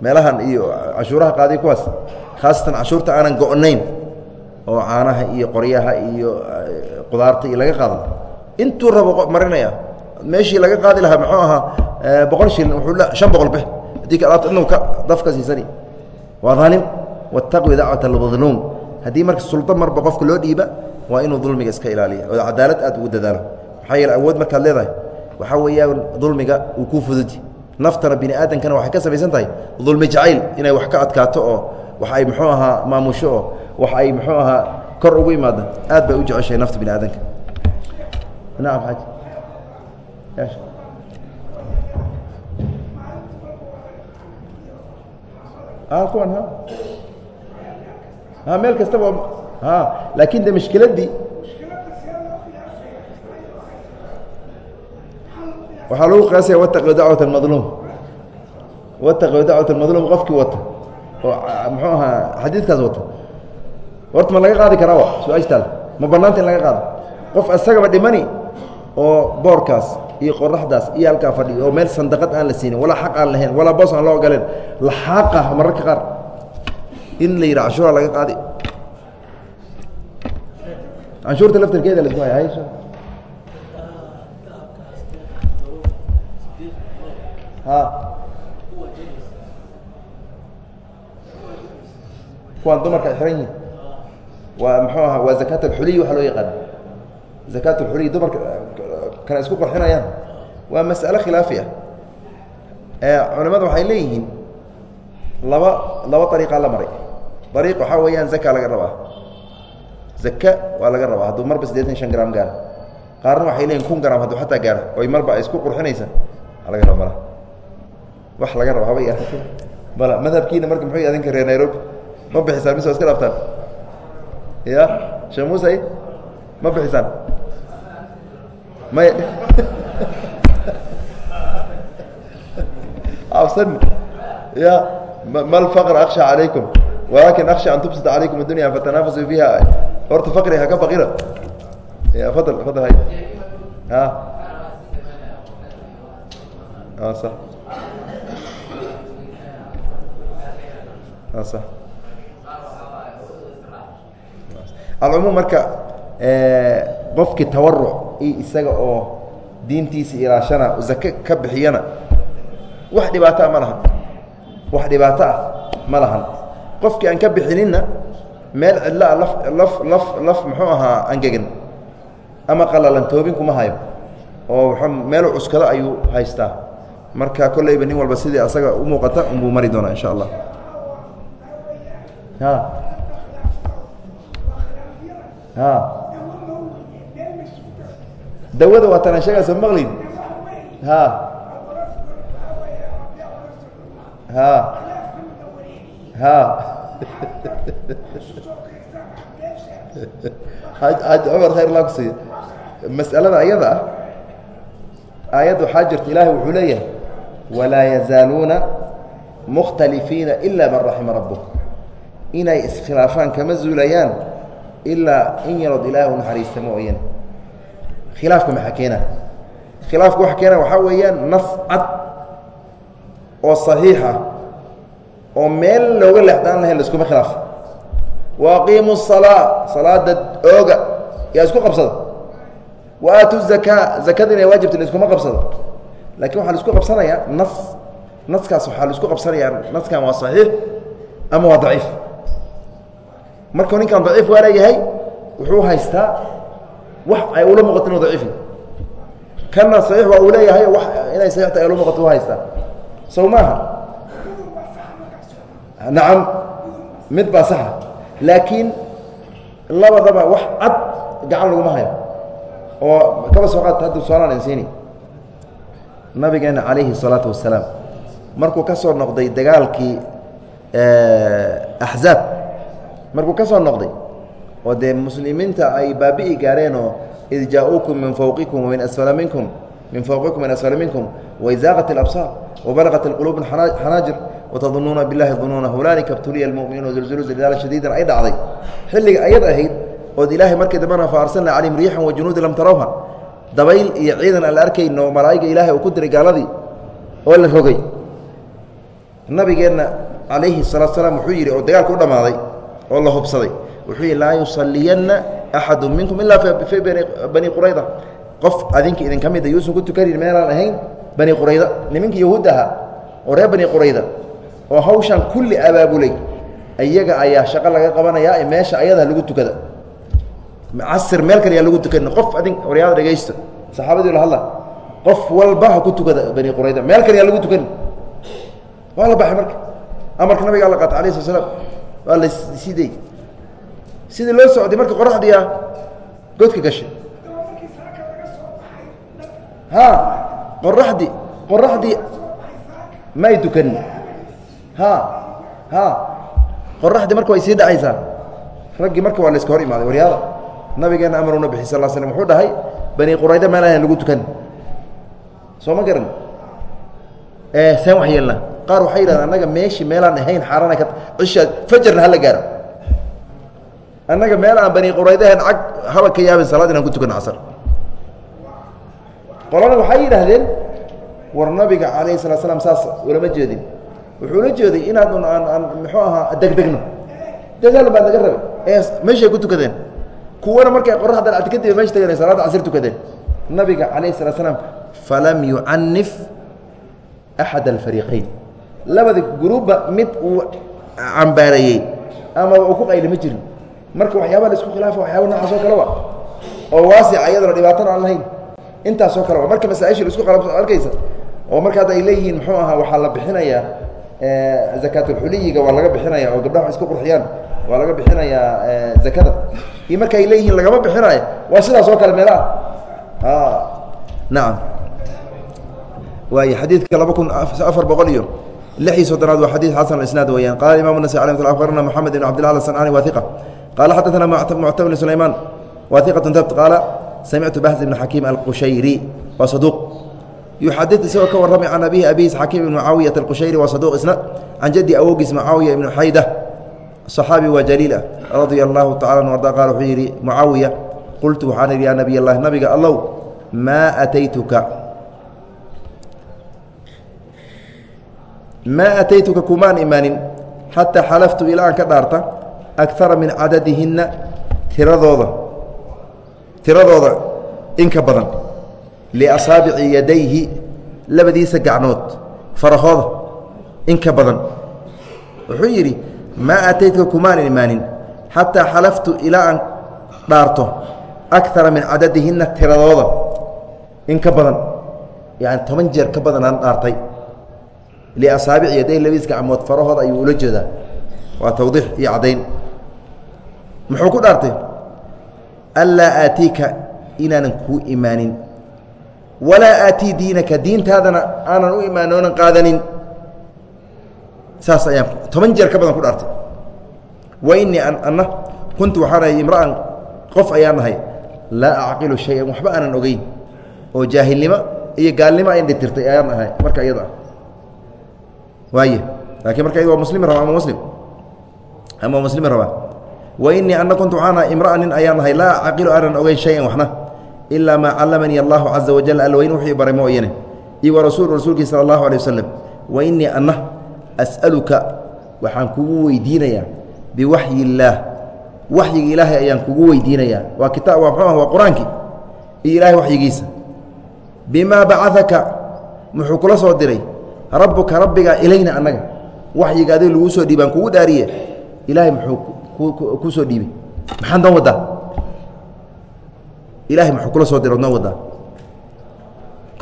meelahan iyo cashuuraha qaadiy kuwaas. Khaasatan cashuurta aanan go-nayn oo caanaha iyo qoryaha iyo qudaarta iyo laga qaado intuu rabo marinaya meeshii laga qaadi lahaa muxuu ahaa boqol shilin wuuu shan boqol be haddii alaabta inuu ka dafka siisani. Waa daalim wattaqwi dacwat almadluum. Haddii marka suldo marba qofka loo dhiiba waa inuu dulmiga iska ilaaliya oo cadaalad aad ugu dadaalo maxaa yeele awood markaad leedahay waxaa weeyaan dulmiga uu kuu fududi naftana bini aadamkana waxay ka samaysan tahay dulmi jacayl inay wax ka adkaato oo wax ay muxuu ahaa maamusho oo wax ay muxuu ahaa kor ugu imaada. Aad bay u jeceshahay nafta bini aadamka nacam xaaji kuwan meel kastaba a laakin de mishkiladii waxaa lagu qiyaasaya wataqi dacwat اmadluum wataqi dacwat اmadluum qofkii wata. Oo muxuu ahaa xadiidkaas wata. Horta ma laga qaadi karaa su'aashtaal ma banaanta in laga qaado qof isagaba dhimani oo boorkaas iyo qoraxdaas iyo halkaa fadhiyo oo meel sandaqad aan la siinin walaa xaq aan lahayn walaa boos aan loo ogoleen laxaaqa mararka qaar in la yidha canshuura laga qaadi canshuurta laftarkeeda lasku hay hayso ha kuwaan dumarka xiran yihiin waa muxuu ahaa waa zakaat alxuliy waxa loo yaqaana zakaat alxuliy dumarka kana isku qorxinayaan waa mas'alo khilaafi ah culimadu waxay leeyihiin laba laba ariiqaa la maray ariiq waxaa weeyaan zaka laga rabaa. Zaka waa laga rabaa. Hadduu marba siddeetan shan gram gaaro qaarna waxay leeyihiin kun gram hadduu xataa gaaro. Oy marba isku qurxinaysa. Laga raba mala. Wax laga raba haba yaate bala madhabkiina marka muxuu adinka reer nairobi? Ma bixisaan mise waa iska dhaaftaan ya shee muusay ma bixisaan? May absan. Ya ma lfaqr aksha calaykum walakin aksha an tubsita calaykum addunya fatanaafasu fiha horta faqri haka baqina ya fadal fadal hay a a sax a sax alcumuum marka qofkii tawaruc iyo isaga oo diintiisa ilaashana zake ka bixiyana wax dhibaato ah ma lahan wax dhibaato ah ma lahan qofkii aan ka bixininna meel cidlo ah laf laf laf laf muxuu ahaa angegan ama qalalan toobin kuma hayo oo meelu cuskado ayuu haystaa. Marka kolleyba nin walba sidii asaga u muuqata unbuu mari doonaa insha allah. A a dawada waa tanaan sheegaysa maqlin? Ha ha ha aj cumar khayr laa kusiiya mas'alada ayada ah aayad waxaa jirta ilaahay wuxuu leeyahay walaa yazaaluuna mukhtalifiina ila man raxima rabbuk. Inay iskhilaafaan kama zuulayaan ilaa in yarood ilaahi u naxariista mooyan khilaafka maxaa keena khilaafka waxa keena waxaa weeyaan nas cad oo صaxiix ah oo meel looga leexdaan lahayn laiskuma khilaafo waaqiimu الsalaa salaada ooga yaa isku qabsada. Wa zakaa zakada inay waajibta laiskuma qabsado. Lakin waxaa la isku qabsanayaa nas naskaas waxaa la isku qabsanayaa naskan waa saxiix ama waa daciif? Markuu ninkan daciif waa leeyahay wuxuu haystaa wax ay ula muuqato inuu daciif kanna saxiix waa uu leeyahay wax inay saxiix tahay ula muuqato u haystaa. Sow maaha? nacam mid baa saxa laakiin labadaba wax cad gacan laguma hayo oo kaba soo qaadta hadda su-aalaan insiini nabigeena calayhi الsalaatu wasalaam markuu ka soo noqday dagaalkii axzaab markuu ka soo noqday oo dee muslimiinta ay baabi'i gaareenoo id jaa-uukum min fawqikum wamin asfala minkum min fawqikum min asfala minkum waizaaqat اlabsaar wabalagat اlquluub xanaajir watadunuuna biاllahi dunuuna hunaalika btuliya اlmu'minuuna zulzulu zilzaala shadiidan ay dhacday xilliga ayad ahayd ood ilaahay markii dambena fa arsalna calayhim riixan wa junuuda lam tarawha dabayl iyo ciidan aan la arkayn oo malaa'iga ilaahay uu ku diray gaaladii oo la rogay nabigeenna calayhi salaatu salaam wuxuu yidhi oo dagaalka u dhammaaday oo la hubsaday wuxuu yidhi laa yusaliyanna axadu minkum ilaa fii bani qurayda qof adinka idinka mida yuusan ku tukanin meelaan ahayn bani qurayda niminka yahuud ahaa oo reer bani qurayda oo hawshan kulli abaabulay iyaga ayaa shaqo laga qabanayaa ee meesha ayada lagu tukada. Casir meel kale yaa lagu tukan qof adin waryaada dhegaysto saxaabadii la hadla qof walba ha ku tukada bani qurayda meel kale yaa lagu tukan. Waa la baxay marka. Amarka nabiga alla qaata alayh sla waa la sidey sidii loo socday marka qoraxdii ah godka gashay. Ha qoraxdii qoraxdii may tukanin qoraxdii marka way sii dhacaysaa. Raggii marka waa la iska hor imaaday waryaada nabigeena amaruna bixi sal slam wuxuu dhahay bani qurayda meel ahan lagu tukan soo ma garan? Seen wax yeelna. Qaar waxay yidhahdeen annaga meeshii meelaan ahayn xaarana ka cisha fajarna hala gaaro annaga meel aan bani quraydahan cag haba ka yaabin salaad inaan ku tukano casar. Qolana waxay yidhaahdeen war nabiga calayhi salaa slam saas ulama jeedin wuxuu la jeeday inaad un aan aan muxuu ahaa degdegno dadaal baa laga rabay. Ee meeshay ku tukadeen. Kuwana markay qoraxdan ad kadib meesha tageen salaada casir tukadeen. Nabiga calayhi salaa slam falam yucanif axad alfariiqayn. Labada gruubba mid uu cambaareeyey ama uu ku qayli ma jirin. Marka waxyaaba la isku khilaafa waxyaaba noocaas oo kaleba oo waasica iyadona dhibaatana aan lahayn. Intaasoo kaleba marka masaaisha la isku qalabso arkaysa. Oo marka hadda ay leeyihiin muxuu ahaa waxaa la bixinayaa Eh, akaatulxuliyiga waa laga bixinaya oo gabdhaha isku qurxiyaan waa laga bixinayaa eh, zakada. Iyo marka leeyihiin lagama bixinayo waa sidaas oo kale meelaha. Ah, naam. Waay xadiidka laba kun afar boqol iyo lix iyo soddonaad waa xadii xasan isnaad weyaan qala imam nasa ala sl abarna moxamed ibn cabdillah asanani wa qaala xadaana muctam bn sulayman wa tabt qaala samictu bahz ibn xakiim alqushayri waa saduuq yuxadid isagoo ka warramay can abihi abiis xakiim ibn mucaawiyat alqushayri waa saduuq isna can jaddi awowgiis mucaawiya ibnu xayda صaxaabi waa jaliil ah radia allahu tacala arda qala wuxuu yidhi mucaawiya qultu waxaan idhi ya nabiy اllahi nabiga allow maa ataytuka maa ataytuka kumaan imaanin xataa xalaftu ilaa aan ka dhaarta akara min cadadihinna tiradooda tiradooda in ka badan liasaabici yadayhi labadiisa gacnood farahooda in ka badan wuxuu yidhi maa ataytuka kumaanan imaanin xataa xalaftu ilaa aan dhaarto akara min cadadihinna tiradooda in ka badan yani toban jeer ka badan aan dhaartay liasaabici yaday labadiis gacmood farahooda ayuu ula jeedaa waa tawdiix iyo caddayn muxuu ku dhaartay anlaa aatiika inaanan kuu imaanin walaa aatii diinaka diintaadana aanan u oonan qaadanin. Saas ayaan toban jeer ka badan ku dhaartay. Wa innii anna kuntu waxaan ahay imra'an qof ayaan nahay laa acqilu shay-an waxba aanan ogeyn. Oo jaahilnimo iyo gaalnimo ayn dhitirtay ayaan ahay marka iyada. Ah waay laakiin marka waa muslimi raba ama muslim? Ama muslimi rabaa? Wa innii ana kuntu waxaana imra'a nin ayaan nahay laa caqilu aanan ogeyn shay-an waxna ilaa maa callamanii allahu caza wajal alweyn wuxuu baray mooyane iyo wa rasuulu rasuulkii sala allahu alay wasalam wa innii anna as'aluka waxaan kugu weydiinayaa biwaxyi illaah waxyiga ilaahay ayaan kugu weydiinayaa waa kita waa mxuu ah waa qur'aankii iyo ilaahay waxyigiisa bimaa bacadaka muxuu kula soo diray rabbuka rabbigaa ilayna annaga waxyiga adiga laguu soo dhiibaan kugu dhaariye ilaahay muxuu kuu soo dhiibay maxaad noo waddaa ilahay muxuu kula soo diray od noo waddaa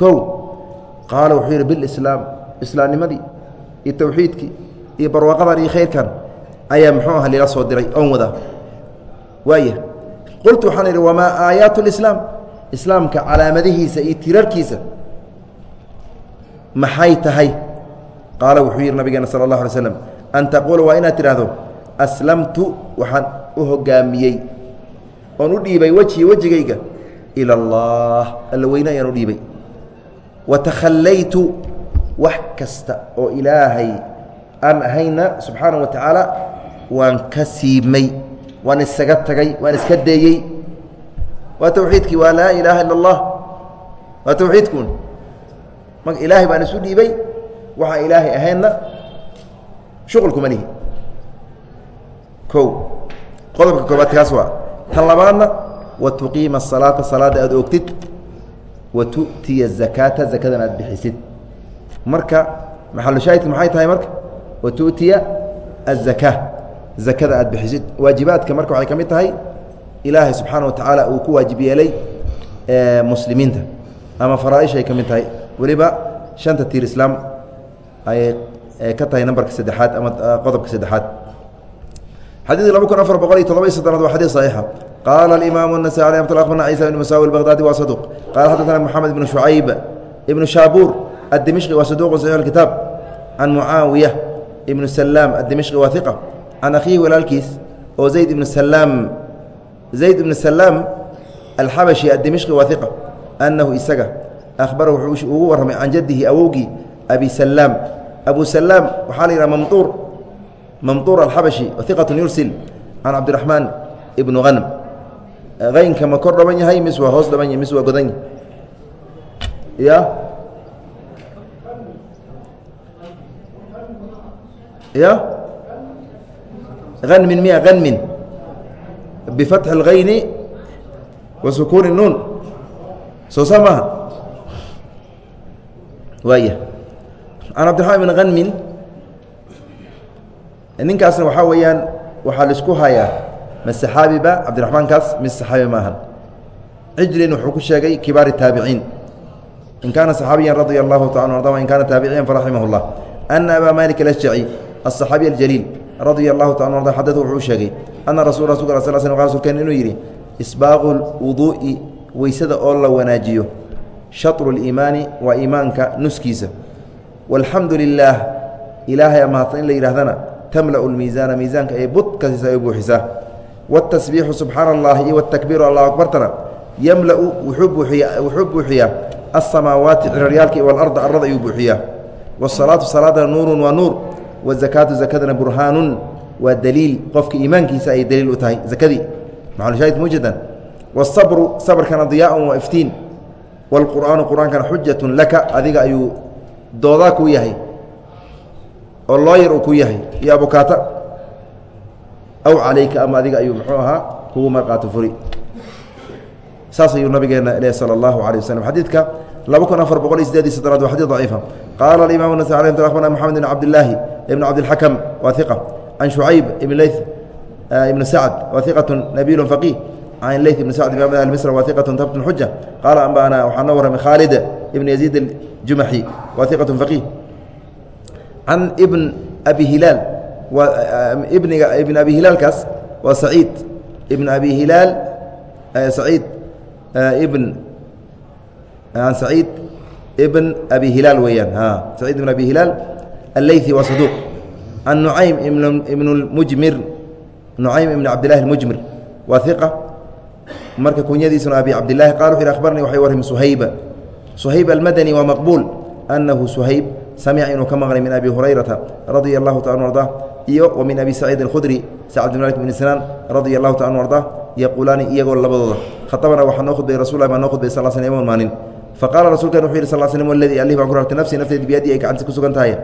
kow qaala wuxuu yidhi bilislaam islaamnimadii iyo tawxiidkii iyo barwaaqadan iyo khayrkan ayaa muxuu aha lila soo diray oon wadaa waaya qultu waxaan idhi wamaa aayaatu lislaam islaamka calaamadihiisa iyo tirarkiisa maxay tahay? Qaala wuxuu yidhi nabigeena sala اllah alay slam an taquula waa inaad tidhaahdo aslamtu waxaan u hogaamiyey oon u dhiibay wejhi wejigayga ila allah alla weyne ayaan u dhiibay wa takhallaytu wax kasta oo ilaahay aan ahayna subxaana wa tacaala waan ka siibmay waan isaga tagay waan iska deeyey waa tawxiidkii waa laa ilaaha ila اllah waa tawxiidkuun marka ilaahay baan isu dhiibay waxaan ilaahay ahaynna shuqulkuma lihi kow qodobka koobaad kaas waa tan labaadna wa tuqiima asalaata salaadda aad ogtid wa tu'tiya azakaata zakadana aad bixisid. Marka maxalushaahidka maxay tahay marka? Wa tu'tiya azakaa zakada aad bixisid. Waajibaadka marka waxay ka mid tahay ilaahay subxaana wa tacaala uu ku waajib yeelay muslimiinta. Ama faraaisha ay ka mid tahay. Weliba shanta tiir islaam ayay ka tahay nambarka saddexaad ama qodobka saddexaad xadiidka laba kun afar boqol iyo todoba iyo soddonaad waa xadiid saxiixa qaala alimaamu النasai alي amat akhbarna ciisa ibn masaawi الbaghdadi waa saduq qala xadaثna moxamed ibnu shucayb ibnu shaabuur addimishqi waa saduq saxiix اkitaab can mucaawiya ibnu salaam addimishqi waa hiqa can akhiihi walaalkiis oo zayd ibnu salaam zayd ibnu salaam alxabashi addimishqi waa iqa annahu isaga ahbara wuxuu ugu warramay can jaddihi awowgii abi salaam abu salaam waxaa la yidhaha mamduur mamduur alxabashi iqatun yursil can cabdiraxmaan ibnu hanm haynka ma kor dhaban yahay mis waa hoos dhaban yahay mis waa godan yahay. Ya? Ya? Anmin miya anmin bifatxi اlgayni wa sukuuni nuun soo saa maaha waaya can cabdiraxmaan ibn hanmin ninkaasna waxaa weeyaan waxaa laisku hayaa ma saxaabiba cabdiraxmaankaas mis saxaabi maahan cijlin wuxuu ku sheegay kibaar taabiciin in kaana صaxaabiya radia allahu taala arda in kaana taabiciyan faraximah اllah ana abaa malik alasjaci aلصaxaabiy aljaliil radia allahu taala arda xadadu wuxuu u sheegay ana rasul rasulka sl sl rsulkeen inuu yidhi isbaaqu lwuduu'i weysada oo la wanaajiyo shatru اliimaani waa iimaanka nuskiisa walxamdu lilaah ilaahay amahadsan in la yidhahdana tamla'u lmiisaana miisaanka ay bud kasiisa ay buuxisaa wاtasbiixu subxaana allahi iyo wاtakbiiru allahu akbartana yamla'u wuxuu buuiya wuxuu buuxiyaa aلsamaawaati ciraryaalka walarda arada ayuu buuxiyaa wالsalaatu salaadana nuurun waa nuur wazakaatu zakadana burhaanun waa daliil qofka iimaankiisa ay daliil u tahay zakadii maxalushaahid mujadan wالsabru sabrkana diyaaءun waa iftiin wاlqur'aanu qur'aankana xujatun laka adiga ayuu doodaa kuu yahay oo looyar uu ku yahay. Iyo abukaata aw calayka ama adiga ayuu muxuu ahaa kugu marqaati furi. Saas ayuu nabigeenna ileh sala allahu alay waslm xadiidka laba kun afar boqol iyo sideedii soddonaad waa xadid daciifa ah. qaala alimamu nas axbana moxamed ibn cabdillaahi ibn cabdilxakam waa iqa can shucayb ibn ley ah, ibn sacd waa iqatu nabilu faqiih can ley ibn sacd imaam ahli misr waa iqatun tabtun xuja qaala anbaana waxaa noo warramay khaalid ibn yaziid aljumaxi waa iqatun faqiih can ibn abi hilaal waa ibniga ibn abi hilaalkaas waa saciid ibn abi hilaal saciid ibn an saciid ibn abi hilaal weeyaan saciid ibn abi hilaal alleyثi waa saduuq can nucaym ibn اlmujmir nucaym ibn cabdillahi اlmujmir waa iqa marka kunyadiisuna abi cabdillahi qala wuxu yhi akhbarnii waxay warrami suhayba suhayb almadani waa maqbuul annahu suhayb samica inuu ka maqlay min abi hurayrata radia allahu ta arda iyo wa min abi saciid اkhudri sacd bin malik bin isnaan radia allahu taala arda yaquulaani iyagoo labadooda khaabana waxaa noo khudbay rasullah baa noo khudbay sal sl iman maalin faqaala rasuulkan wuxu yidhi sal slm aladii alih baa ku raartay nafsi nafteed biyadii ay gacanti ku sugan tahay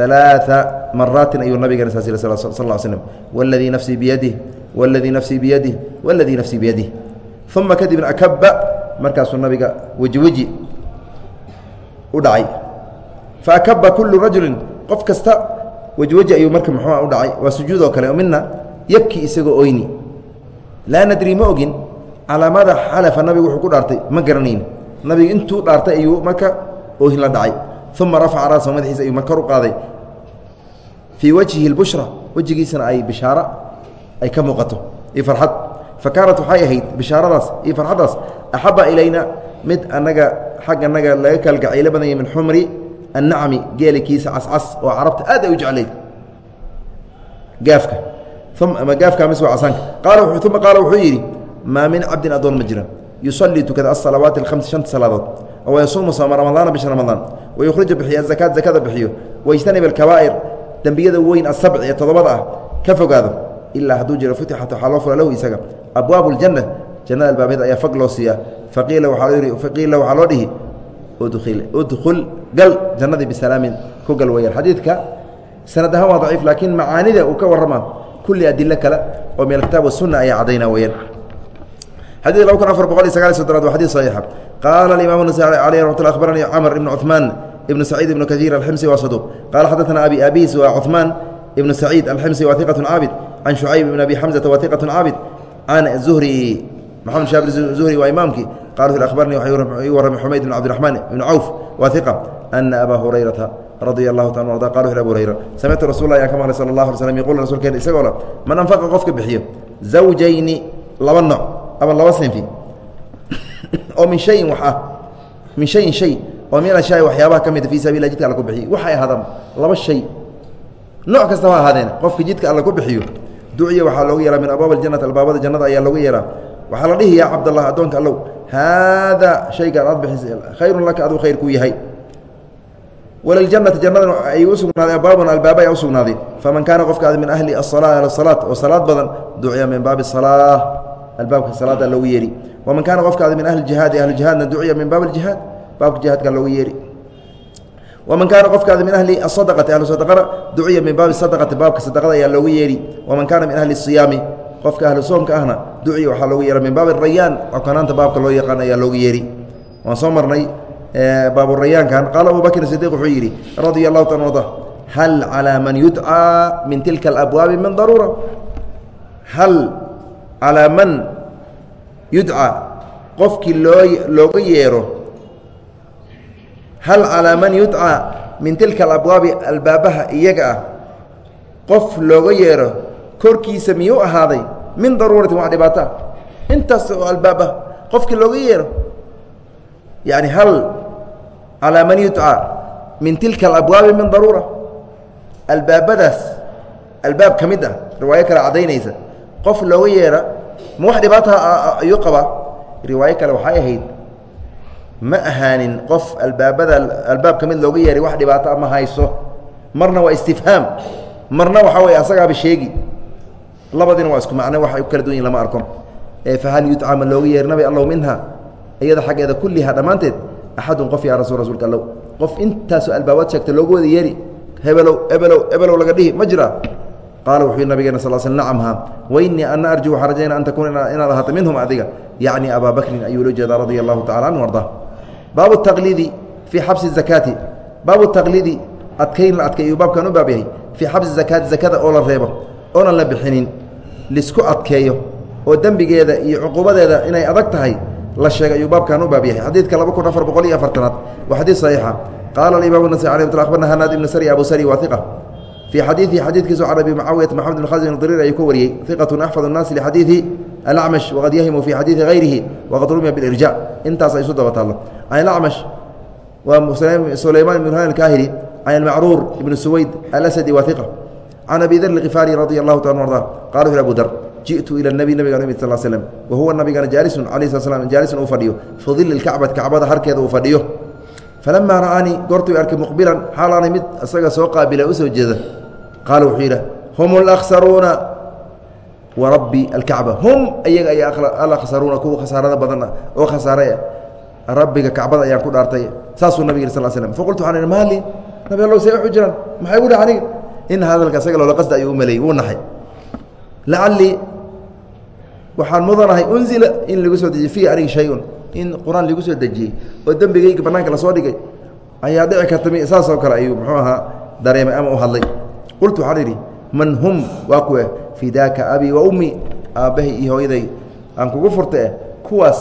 alaaثa maraatin ayuu nabigeena saas sal slm waladii nafsii biyadih waladii nafsii biyadih waladii nafsii biyadih uma kadibna akaba markaasuu nabiga weji weji u dhacay faakaba kulu rajuli qof kasta weji ayuu marka muxuu u dhacay waa sujuud oo kale oo mina yabki isagoo oyni laa nadri ma ogin calaamada xalafa nabigu wuxuu ku dhaartay ma garanayn nabigu intuu dhaartay ayuu marka oohin la dhacay uma rafaca raasa madaxiisa ayuu markor u qaaday fii wajhihi اlbushra wejigiisana ay bishaaro ay ka muuqato iyo farxad fa kaanat waxay ahayd bishaaradaas iyo farxaddaas axaba ilayna mid annaga xag annaga laga kalgacaylo badanya min xumri annacmi geelikiisa cascas oo carabta aad ay u jeclayd gaafka ma gaafka mise waa casaanka qaala uma qaala wuxuu yidhi maa min cabdin adoon ma jiran yusalii tukada asalawaati alhamsi shanta salaadood oo yasuumu sooma ramadaana bisha ramadaan wayukhrija bixiya azakaat zakada bixiyo wayjtanib alkabaa'ir dembiyada weyn asabci ee toddobada ah ka fogaado ilaa hadduu jiro futixat waxaa loo fula lahu isaga abwaabu ljanna jannada albaabyada ayaa fag loo siiyaa faqiila waxaa loo dhihi udkhul gal jannadii bisalaamin ku gal weyaan xadiidka sanad ahaan waa daciif laakiin macaanida uu ka warrama kulli adilo kale oo min alkitaab wasunna ayaa caddaynaa weyaan xadid laba kun afar boqol iyo sagaal iy soddonaad waa xadid saxiixa qaala alimaam nasaci caleyh raxmat akhbaranii camr ibnu cuثmaan ibnu saciid ibnu kaiir alximsi waa saduuq qaala xaddatana abi abiis waa cuثmaan ibnu saciid alximsi waa iqatu caabid can shucayb ibn abi xamsata waa iqatu caabid can zuhri maxamed shaabir zuhri waa imaamkii. Akhbarnii waxay ii warramay xumayd ibn cabdiraxmaan ibn cawf waa iqa ana abaa hurayrata radia allahu taala arda wuxu abu hurayra samictu rasul ayaan ka maqlay sala اllah alay slm yqul rasuulkeena isagoo le man anfaqa qofka bixiyo zawjayni laba nooc ama laba sinfi oo min shayin wax ah min shayin shay oo min ashaai waxyaabaha ka mida fii sabil jidka alla ku bixiyo. Waxay ahaadaan laba shay. Nooc kastaba ha ahaadeen. Qofka jidka alla ku bixiyo duciya waxaa loogu yeeraa min abwaab aljanati albaabada jannada ayaa loogu yeeraa waxaa la dhihi yaa cabdallah addoonka allow haadaa shaygaan aad bixisa khayrun laka aduu khayr kuu yahay. Waliljannati jannadan ay u sugnaaday abwaabun albaaba ayaa u sugnaaday faman kaana qofkaada min ahli asala ahli salaat oo salaad badan duciya min baabi salaa albaabka salaada loogu yeeri. Waman kaana qofkaada min ahli jihaadi ahli jihaadna duciya min baab aljihaad baabka jihaadka loogu yeeri. Waman kaana qofkaada min ahli asadaqati ahlu sadaqana duciya min baabi sadaqati baabka sadaqada ayaa loogu yeeri. Waman kaana min ahli siyaami qofka ahlu soomka ahna duciya waxaa loogu yeera min baabi rayaan cokanaanta baabka loo yaqaan ayaa loogu yeeri waan soo marnay baaburayaankan qaala abu bakrin sidiq wuxuu yidhi radia allahu ta arda hal calaa man yudcaa min tilka alabwaabi min daruura? Hal calaa man yudcaa qofkii loo looga yeero hal calaa man yudcaa min tilka alabwaabi albaabaha iyaga ah? Qof looga yeero korkiisa miyuu ahaaday? Min daruuratin waa dhibaato intaas oo albaab ah qofkii looga yeero yani hal calaa man yudcaa min tilka alabwaabi min daruura. Albaabadaas albaab ka mid ah riwaayo kale caddaynaysa qof looga yeera ma wax dhibaata ayuu qabaa? Riwaayo kale waxay ahayd ma ahaanin qof albaabada albaab ka mid looga yeeray wax dhibaato ma hayso. Marna waa istifhaam. Marna waxaa wey asagaaba sheegi labadina waa isku macno waxay u kala duwan yihiin lama arko. Fahal yudcaa ma looga yeeri nabi allow minha? Iyada xaggeeda kulliha dhammaanteed axadun qof yaa rasul rasuulka allow qof intaasoo albaabaad sheegta loogu wada yeeri hebelow ebelow ebelow laga dhihi ma jira. Qaala wuxuu yihi nabigeena sal sl nacam ha. Wainii ana arju waxaa rajayna an takuuna inaad ahaato minhum adiga. Yacni abaa bakrin ayuu la jeedaa radia allahu tacala anhu arda baabu taqliidi fii xabsi zakaati. Baabu taqliidi adkayn la adkay ayuu baabkan u baab yahay fii xabsi zakaati zakada oo la reebo oonan la bixinin lisku adkeeyo oo dembigeeda iyo cuquubadeeda inay adag tahay la sheegay ayuu baabkan u baab yahay. Xadiidka laba kun afar boqol iyo afartanaad waa xadiid saxiixa. Qaala alimaam alay mt abarna hanaad ibnu sari abu sari waa iqa fii xadiidihi xadiidkiisu can abi mucaawiyata maxamed bn khazin dariir ayuu ka wariyey iqatun axfad الnaasi lixadiidi alacmash waqad yahimu fii xadiidi hayrihi waqad rumiya bilirja. Intaas ay isu daba taallo can alacmash waa sulaymaan ibn han alkaahili can almacruur ibn suwayd alasadi waa iqa can abi dar اkifaari radi allahu taala arda qala wuxu abu dar jiئtu ilى اnebi nabigaan imid sal slm wa huwa nabigana jaalisun alayh slat slam jaalisun uu fadhiyo fii dili اlkacbati kacbada harkeeda uu fadhiyo falamaa ra'aanii goortuu arkay muqbilan xaalaanay mid isaga soo qaabila u soo jeeda qaala wuxuu yidhi hum اlaksaruuna warabbi alkacba hum ayaga ayaa alaksaruuna kuwa khasaarada badan oo khasaare rabbiga kacbada ayaan ku dhaartay saasuu nabig yih sal slm faqultu waxaan ihi maali nabi allow see u jiraan maxay gu dhac aniga in hadalka isaga loola qasda ayuu u maleeyey wuu naxay lacallii waxaan mudanahay unzila in lagu soo dejiyey fii aniga shay-un in qur'aan lagu soo dejiyey oo dembigayga bannaanka la soo dhigay ayaa dhici karta m saasoo kale ayuu muxuu ahaa dareemay ama u hadlay qultu waxaan idhi man hum waa kuwe fidaaka abii wa ummi aabbahay iyo hooyaday aan kugu furtae kuwaas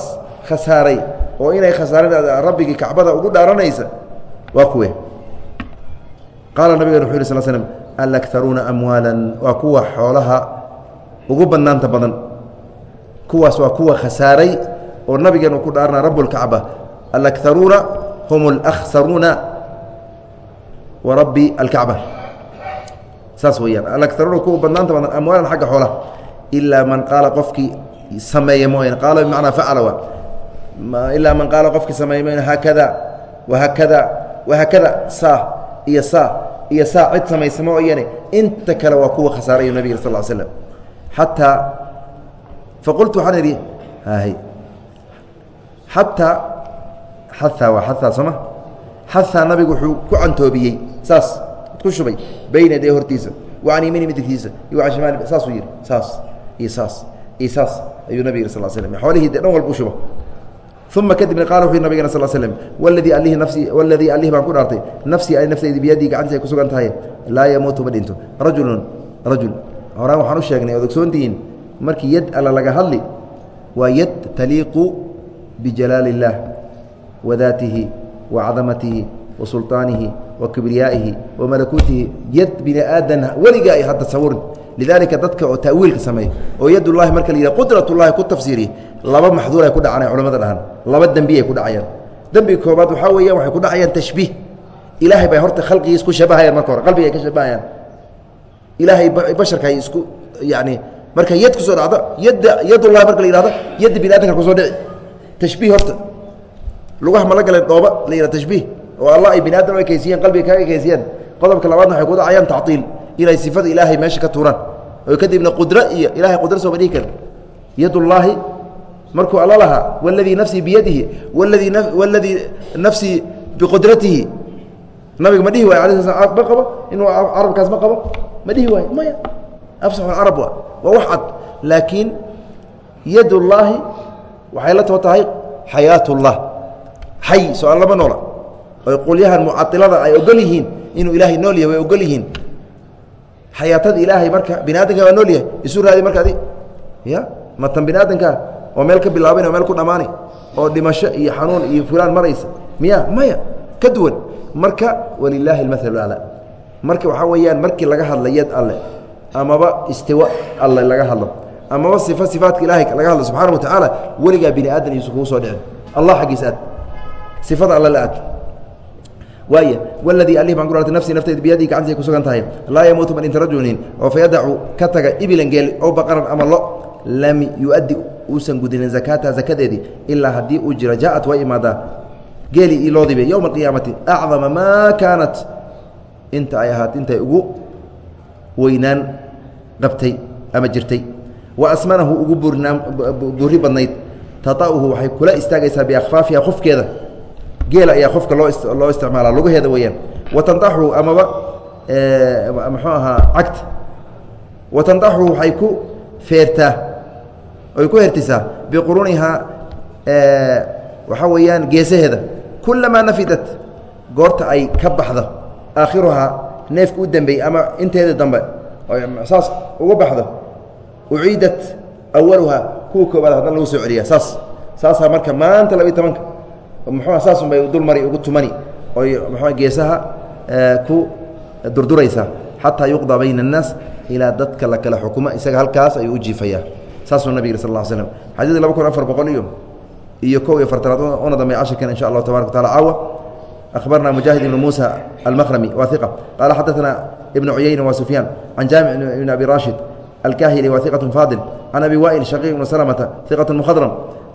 khasaaray oo inay khasaareen rabbigii kacbada ugu dhaaranaysa waa kuwe qaala nabigeen wuxu yih sl slm alakharuuna amwaala waa kuwa xoolaha ugu bannaanta badan. Kuwaas waa kuwa khasaaray oo nabigeen ku dhaarana rabbulkacba alakharuuna hum alaksaruuna wa rabbi alkacba. Saas weyaan alakharuuna kuwa badnaanta badan amwaalan xagga xoolaha ilaa man qaala qofkii sameeya mooyane qaala bimacnaa facala waa ilaa man qaala qofkii sameeya mooyane haakada wahaakada wahaakada saa iyo saa iyo saa cid samaysa mooyane inta kale waa kuwa khasaarayu nabig sal l slm xataa faqultu waxaan idhi xataa xaaa waa xaaa sooma xaaa nabigu wuxuu ku cantoobiyey saas ku shubay bayna dee hortiisa wa can yamiini midigtiisa iyo can shimaali saasuu yidhi saas iyo saas iyo saas ayuu nabig yih sal slm xoolihii dee dhan walba u shubo uma kadibna qaala wuxu nabigana sal slm waladii alihi nafsii waladii alihi baan ku dhaartay nafsii ay naftaydi biyadii gacantiisa ay ku sugan tahay laa yamuutu ma dhinto rajulun rajul horaan waxaan u sheegnay ood ogsoontihiin markii yad alla laga hadli waa yad taliiqu bijalaali اllaah wa daatihi wa cadamatihi wa sulطaanihi wa kibriyaa'ihi wa malakuutihi yad bini aadan weligaa ay hadda sawirin lidaalika dadka oo ta'wiilka sameeya oo yadullahi marka la yidhah qudratullahi ku tafsiiriye laba maxduur ay ku dhacana culamada dhahan laba dembi ay ku dhacayaan dembiga koobaad waxaa weeyaan waxay ku dhacayaan tashbiih ilaahay bay horta khalqigiis ku shabahayaan marka hore qalbiga ay ka shabahayaan ilaahay basharka ay isku yani marka yad ku soo dhacdo yadda yadullahi marka la yihahdo yadda bini adamka ku soo dhici tashbiih horta lugaha ma la galeen dhooba la yihah tashbiih oo allah ay bini aadam ekeysiyeen qalbiga kaga ekeysiyeen oo kadibna qudro iyo ilahay qudro sooma dhihi kara. Yadullaahi markuu alla lahaa waladii nafsii biyadihi waladii waladii nafsii biqudratihi. Nabiga ma dhihi waayo ala sla ma qabo inuu carabkaas ma qabo ma dhihi waayo maya. Afsaxu carab waa waa wax cad. Laakiin yadullaahi waxay la too tahay xayaat ullah xay so-aan lama noola. Oo qulyahan mucailada ay ogol yihiin inuu ilaahay nool yahy way ogol yihiin xayaatada ilaahay marka bini aadamka waa nool yahay. Isu raadi marka adi ya? Matan bini aadamkaa oo meel ka bilaaban oo meel ku dhammaanay oo dhimasho iyo xanuun iyo fulaan maraysa. Miya? Maya. Ka duwan. Marka walilaahi اlmaal aclى marka waxaa weeyaan markii laga hadla yad alle amaba istiwa alle laga hadlo amaba sifo sifaatka ilahay laga hadlo subxaana wa tacaala weligaa bini aadan iisu kugu soo dhicin. Allah xaggiis aad. Sifada alle la aad waay wladii alih baan ku artay nafsii nafteyda biyadii gacantiisa ku sugan tahay. Laa yamuutu man inta oo fayadacu ka taga ibilan geel ow baqaran ama lo lam yu-addi uusan gudinin zakaataha zakadeedii ilaa haddii uu jiro jaaءat way imaadaa. Geeli io loodibe yowma اqiyaamati acdama maa kaanat. Inta ay ahaat intay ugu weynaan qabtay ama jirtay. Wa asmanahu ugu buri badnayd. Tata'uhu waxay kula istaagaysaa biakhfaafiha qofkeeda geela ayaa qofka loo loo isticmaala lugaheeda weeyaan wa tandaxu amaba muxuu ahaa cagta. Wa tandaxu waxay ku feertaa oy ku hertisaa biqurunihaa waxaa weeyaan geesaheeda. Kulamaa nafidat goorta ay ka baxdo. Aakhiruhaa neefka u dembeeyey ama inteeda dambe saas uga baxdo. Uciidat awaluhaa kuwa koobaad haddana lagu soo celiya saas saasaa marka maanta labiyi tobanka muxua saasun bay dulmari ugu tumani oy muxua geesaha ku durduraysaa xataa yuqdaa bayna الnaas ilaa dadka la kala xukuma isaga halkaas ayuu u jiifayaa saasuu nabig sal ا slm xadiid laba kun afar boqol iyo iyo kow iyo fartanaad una dambeey cashirkan insha allahu tabarak wataala caawa akhbarna mujaahid ibn muusa almkrmi wa iqa qaala xadaثna ibn cuyayna wa sufyaan can jaamic ibn abi rashid alkahili wa iqaة faadil can abi waئil shaqiiq ibn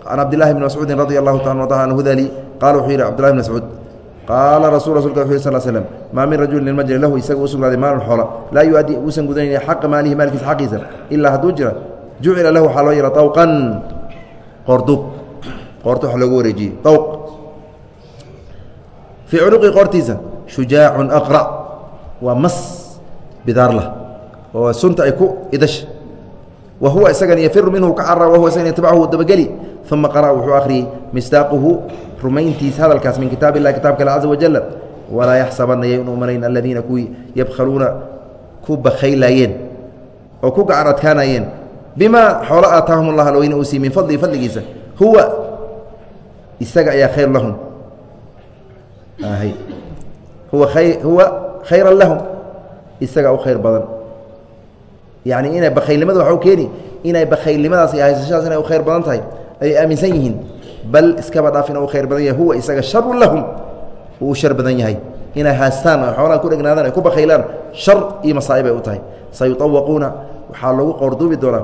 can cabdilahi bni mascuudi radi allahu arda an hudali qala wuxuu yidhi cbdillahi bn mascuud qaala rasul rasulka wuxu yh sl slm maa min rajulin ilmajri lahu isaga u sugnaaday maalun xoola laa yu-addi uusan gudanayni xaqa maalihi maalkiisa xaqiisa ilaa hadduu jira jucila lahu waxaa loo yara awqan qoorduub qoorta wax loogu wareejiyey awq fii cunuqi qoortiisa shujaacun aqrac waa mas bidaar lah oo sunta ay ku idasha wa huwa isagan yafiru minhu ka cara wahuwa isagan yatbachu dabageli uma qara'a wuxuu akhriyey misdaaquhu rumayntiis hadalkaas min kitaab illahi kitabka alle caza wajala walaa yaxsabanna yaynu umanayn aladiina kuwii yabkhaluuna ku bakhaylaayeen oo ku gacan adkaanayeen bimaa xoolo aataahum allah alweyne uu min fadlihi fadligiisa huwa isaga ayaa khayr lahum huwa huwa khayran lahum isaga u khayr badan yacni inay bakhaylnimada waxa u keeni inay bakhaylnimadaas iyo haysashadaas inay u khayr badan tahay ay aaminsan yihiin bal iskaba dhaaf ina u khayr badan yahay huwa isaga sharun lahum uu shar badan yahay. Inay haystaan oo xoolaha ku dhegnaadaan ay ku bakhaylaan shar iyo masaa'ib ay u tahay. Sayuطawaquuna waxaa lagu qoorduubi doonaa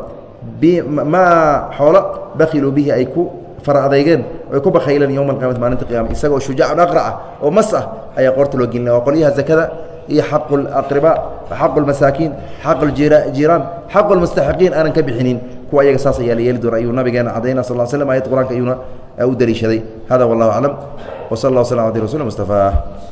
bimaa xoolo bakiluu bihi ay ku fara adeygeen ay ku bakhayleen yowma alqiyamati maalinta qiyama isagoo shujaacun aqra ah oo mas ah ayaa qoorta loo gelina waa qolyaha zakada iyo xaqu laqribaa xaqu lmasaakiin xaqu jiiraan xaqu lmustaxiqiin aanan ka bixinin. Kuwa ayaga saas ayaa la yeeli doona ayuu nabigeena cadayna sal slm ayad qur'aanka ayuuna u daliishaday. Hada wallahu aclam. W sal اllah w slm abdi rasul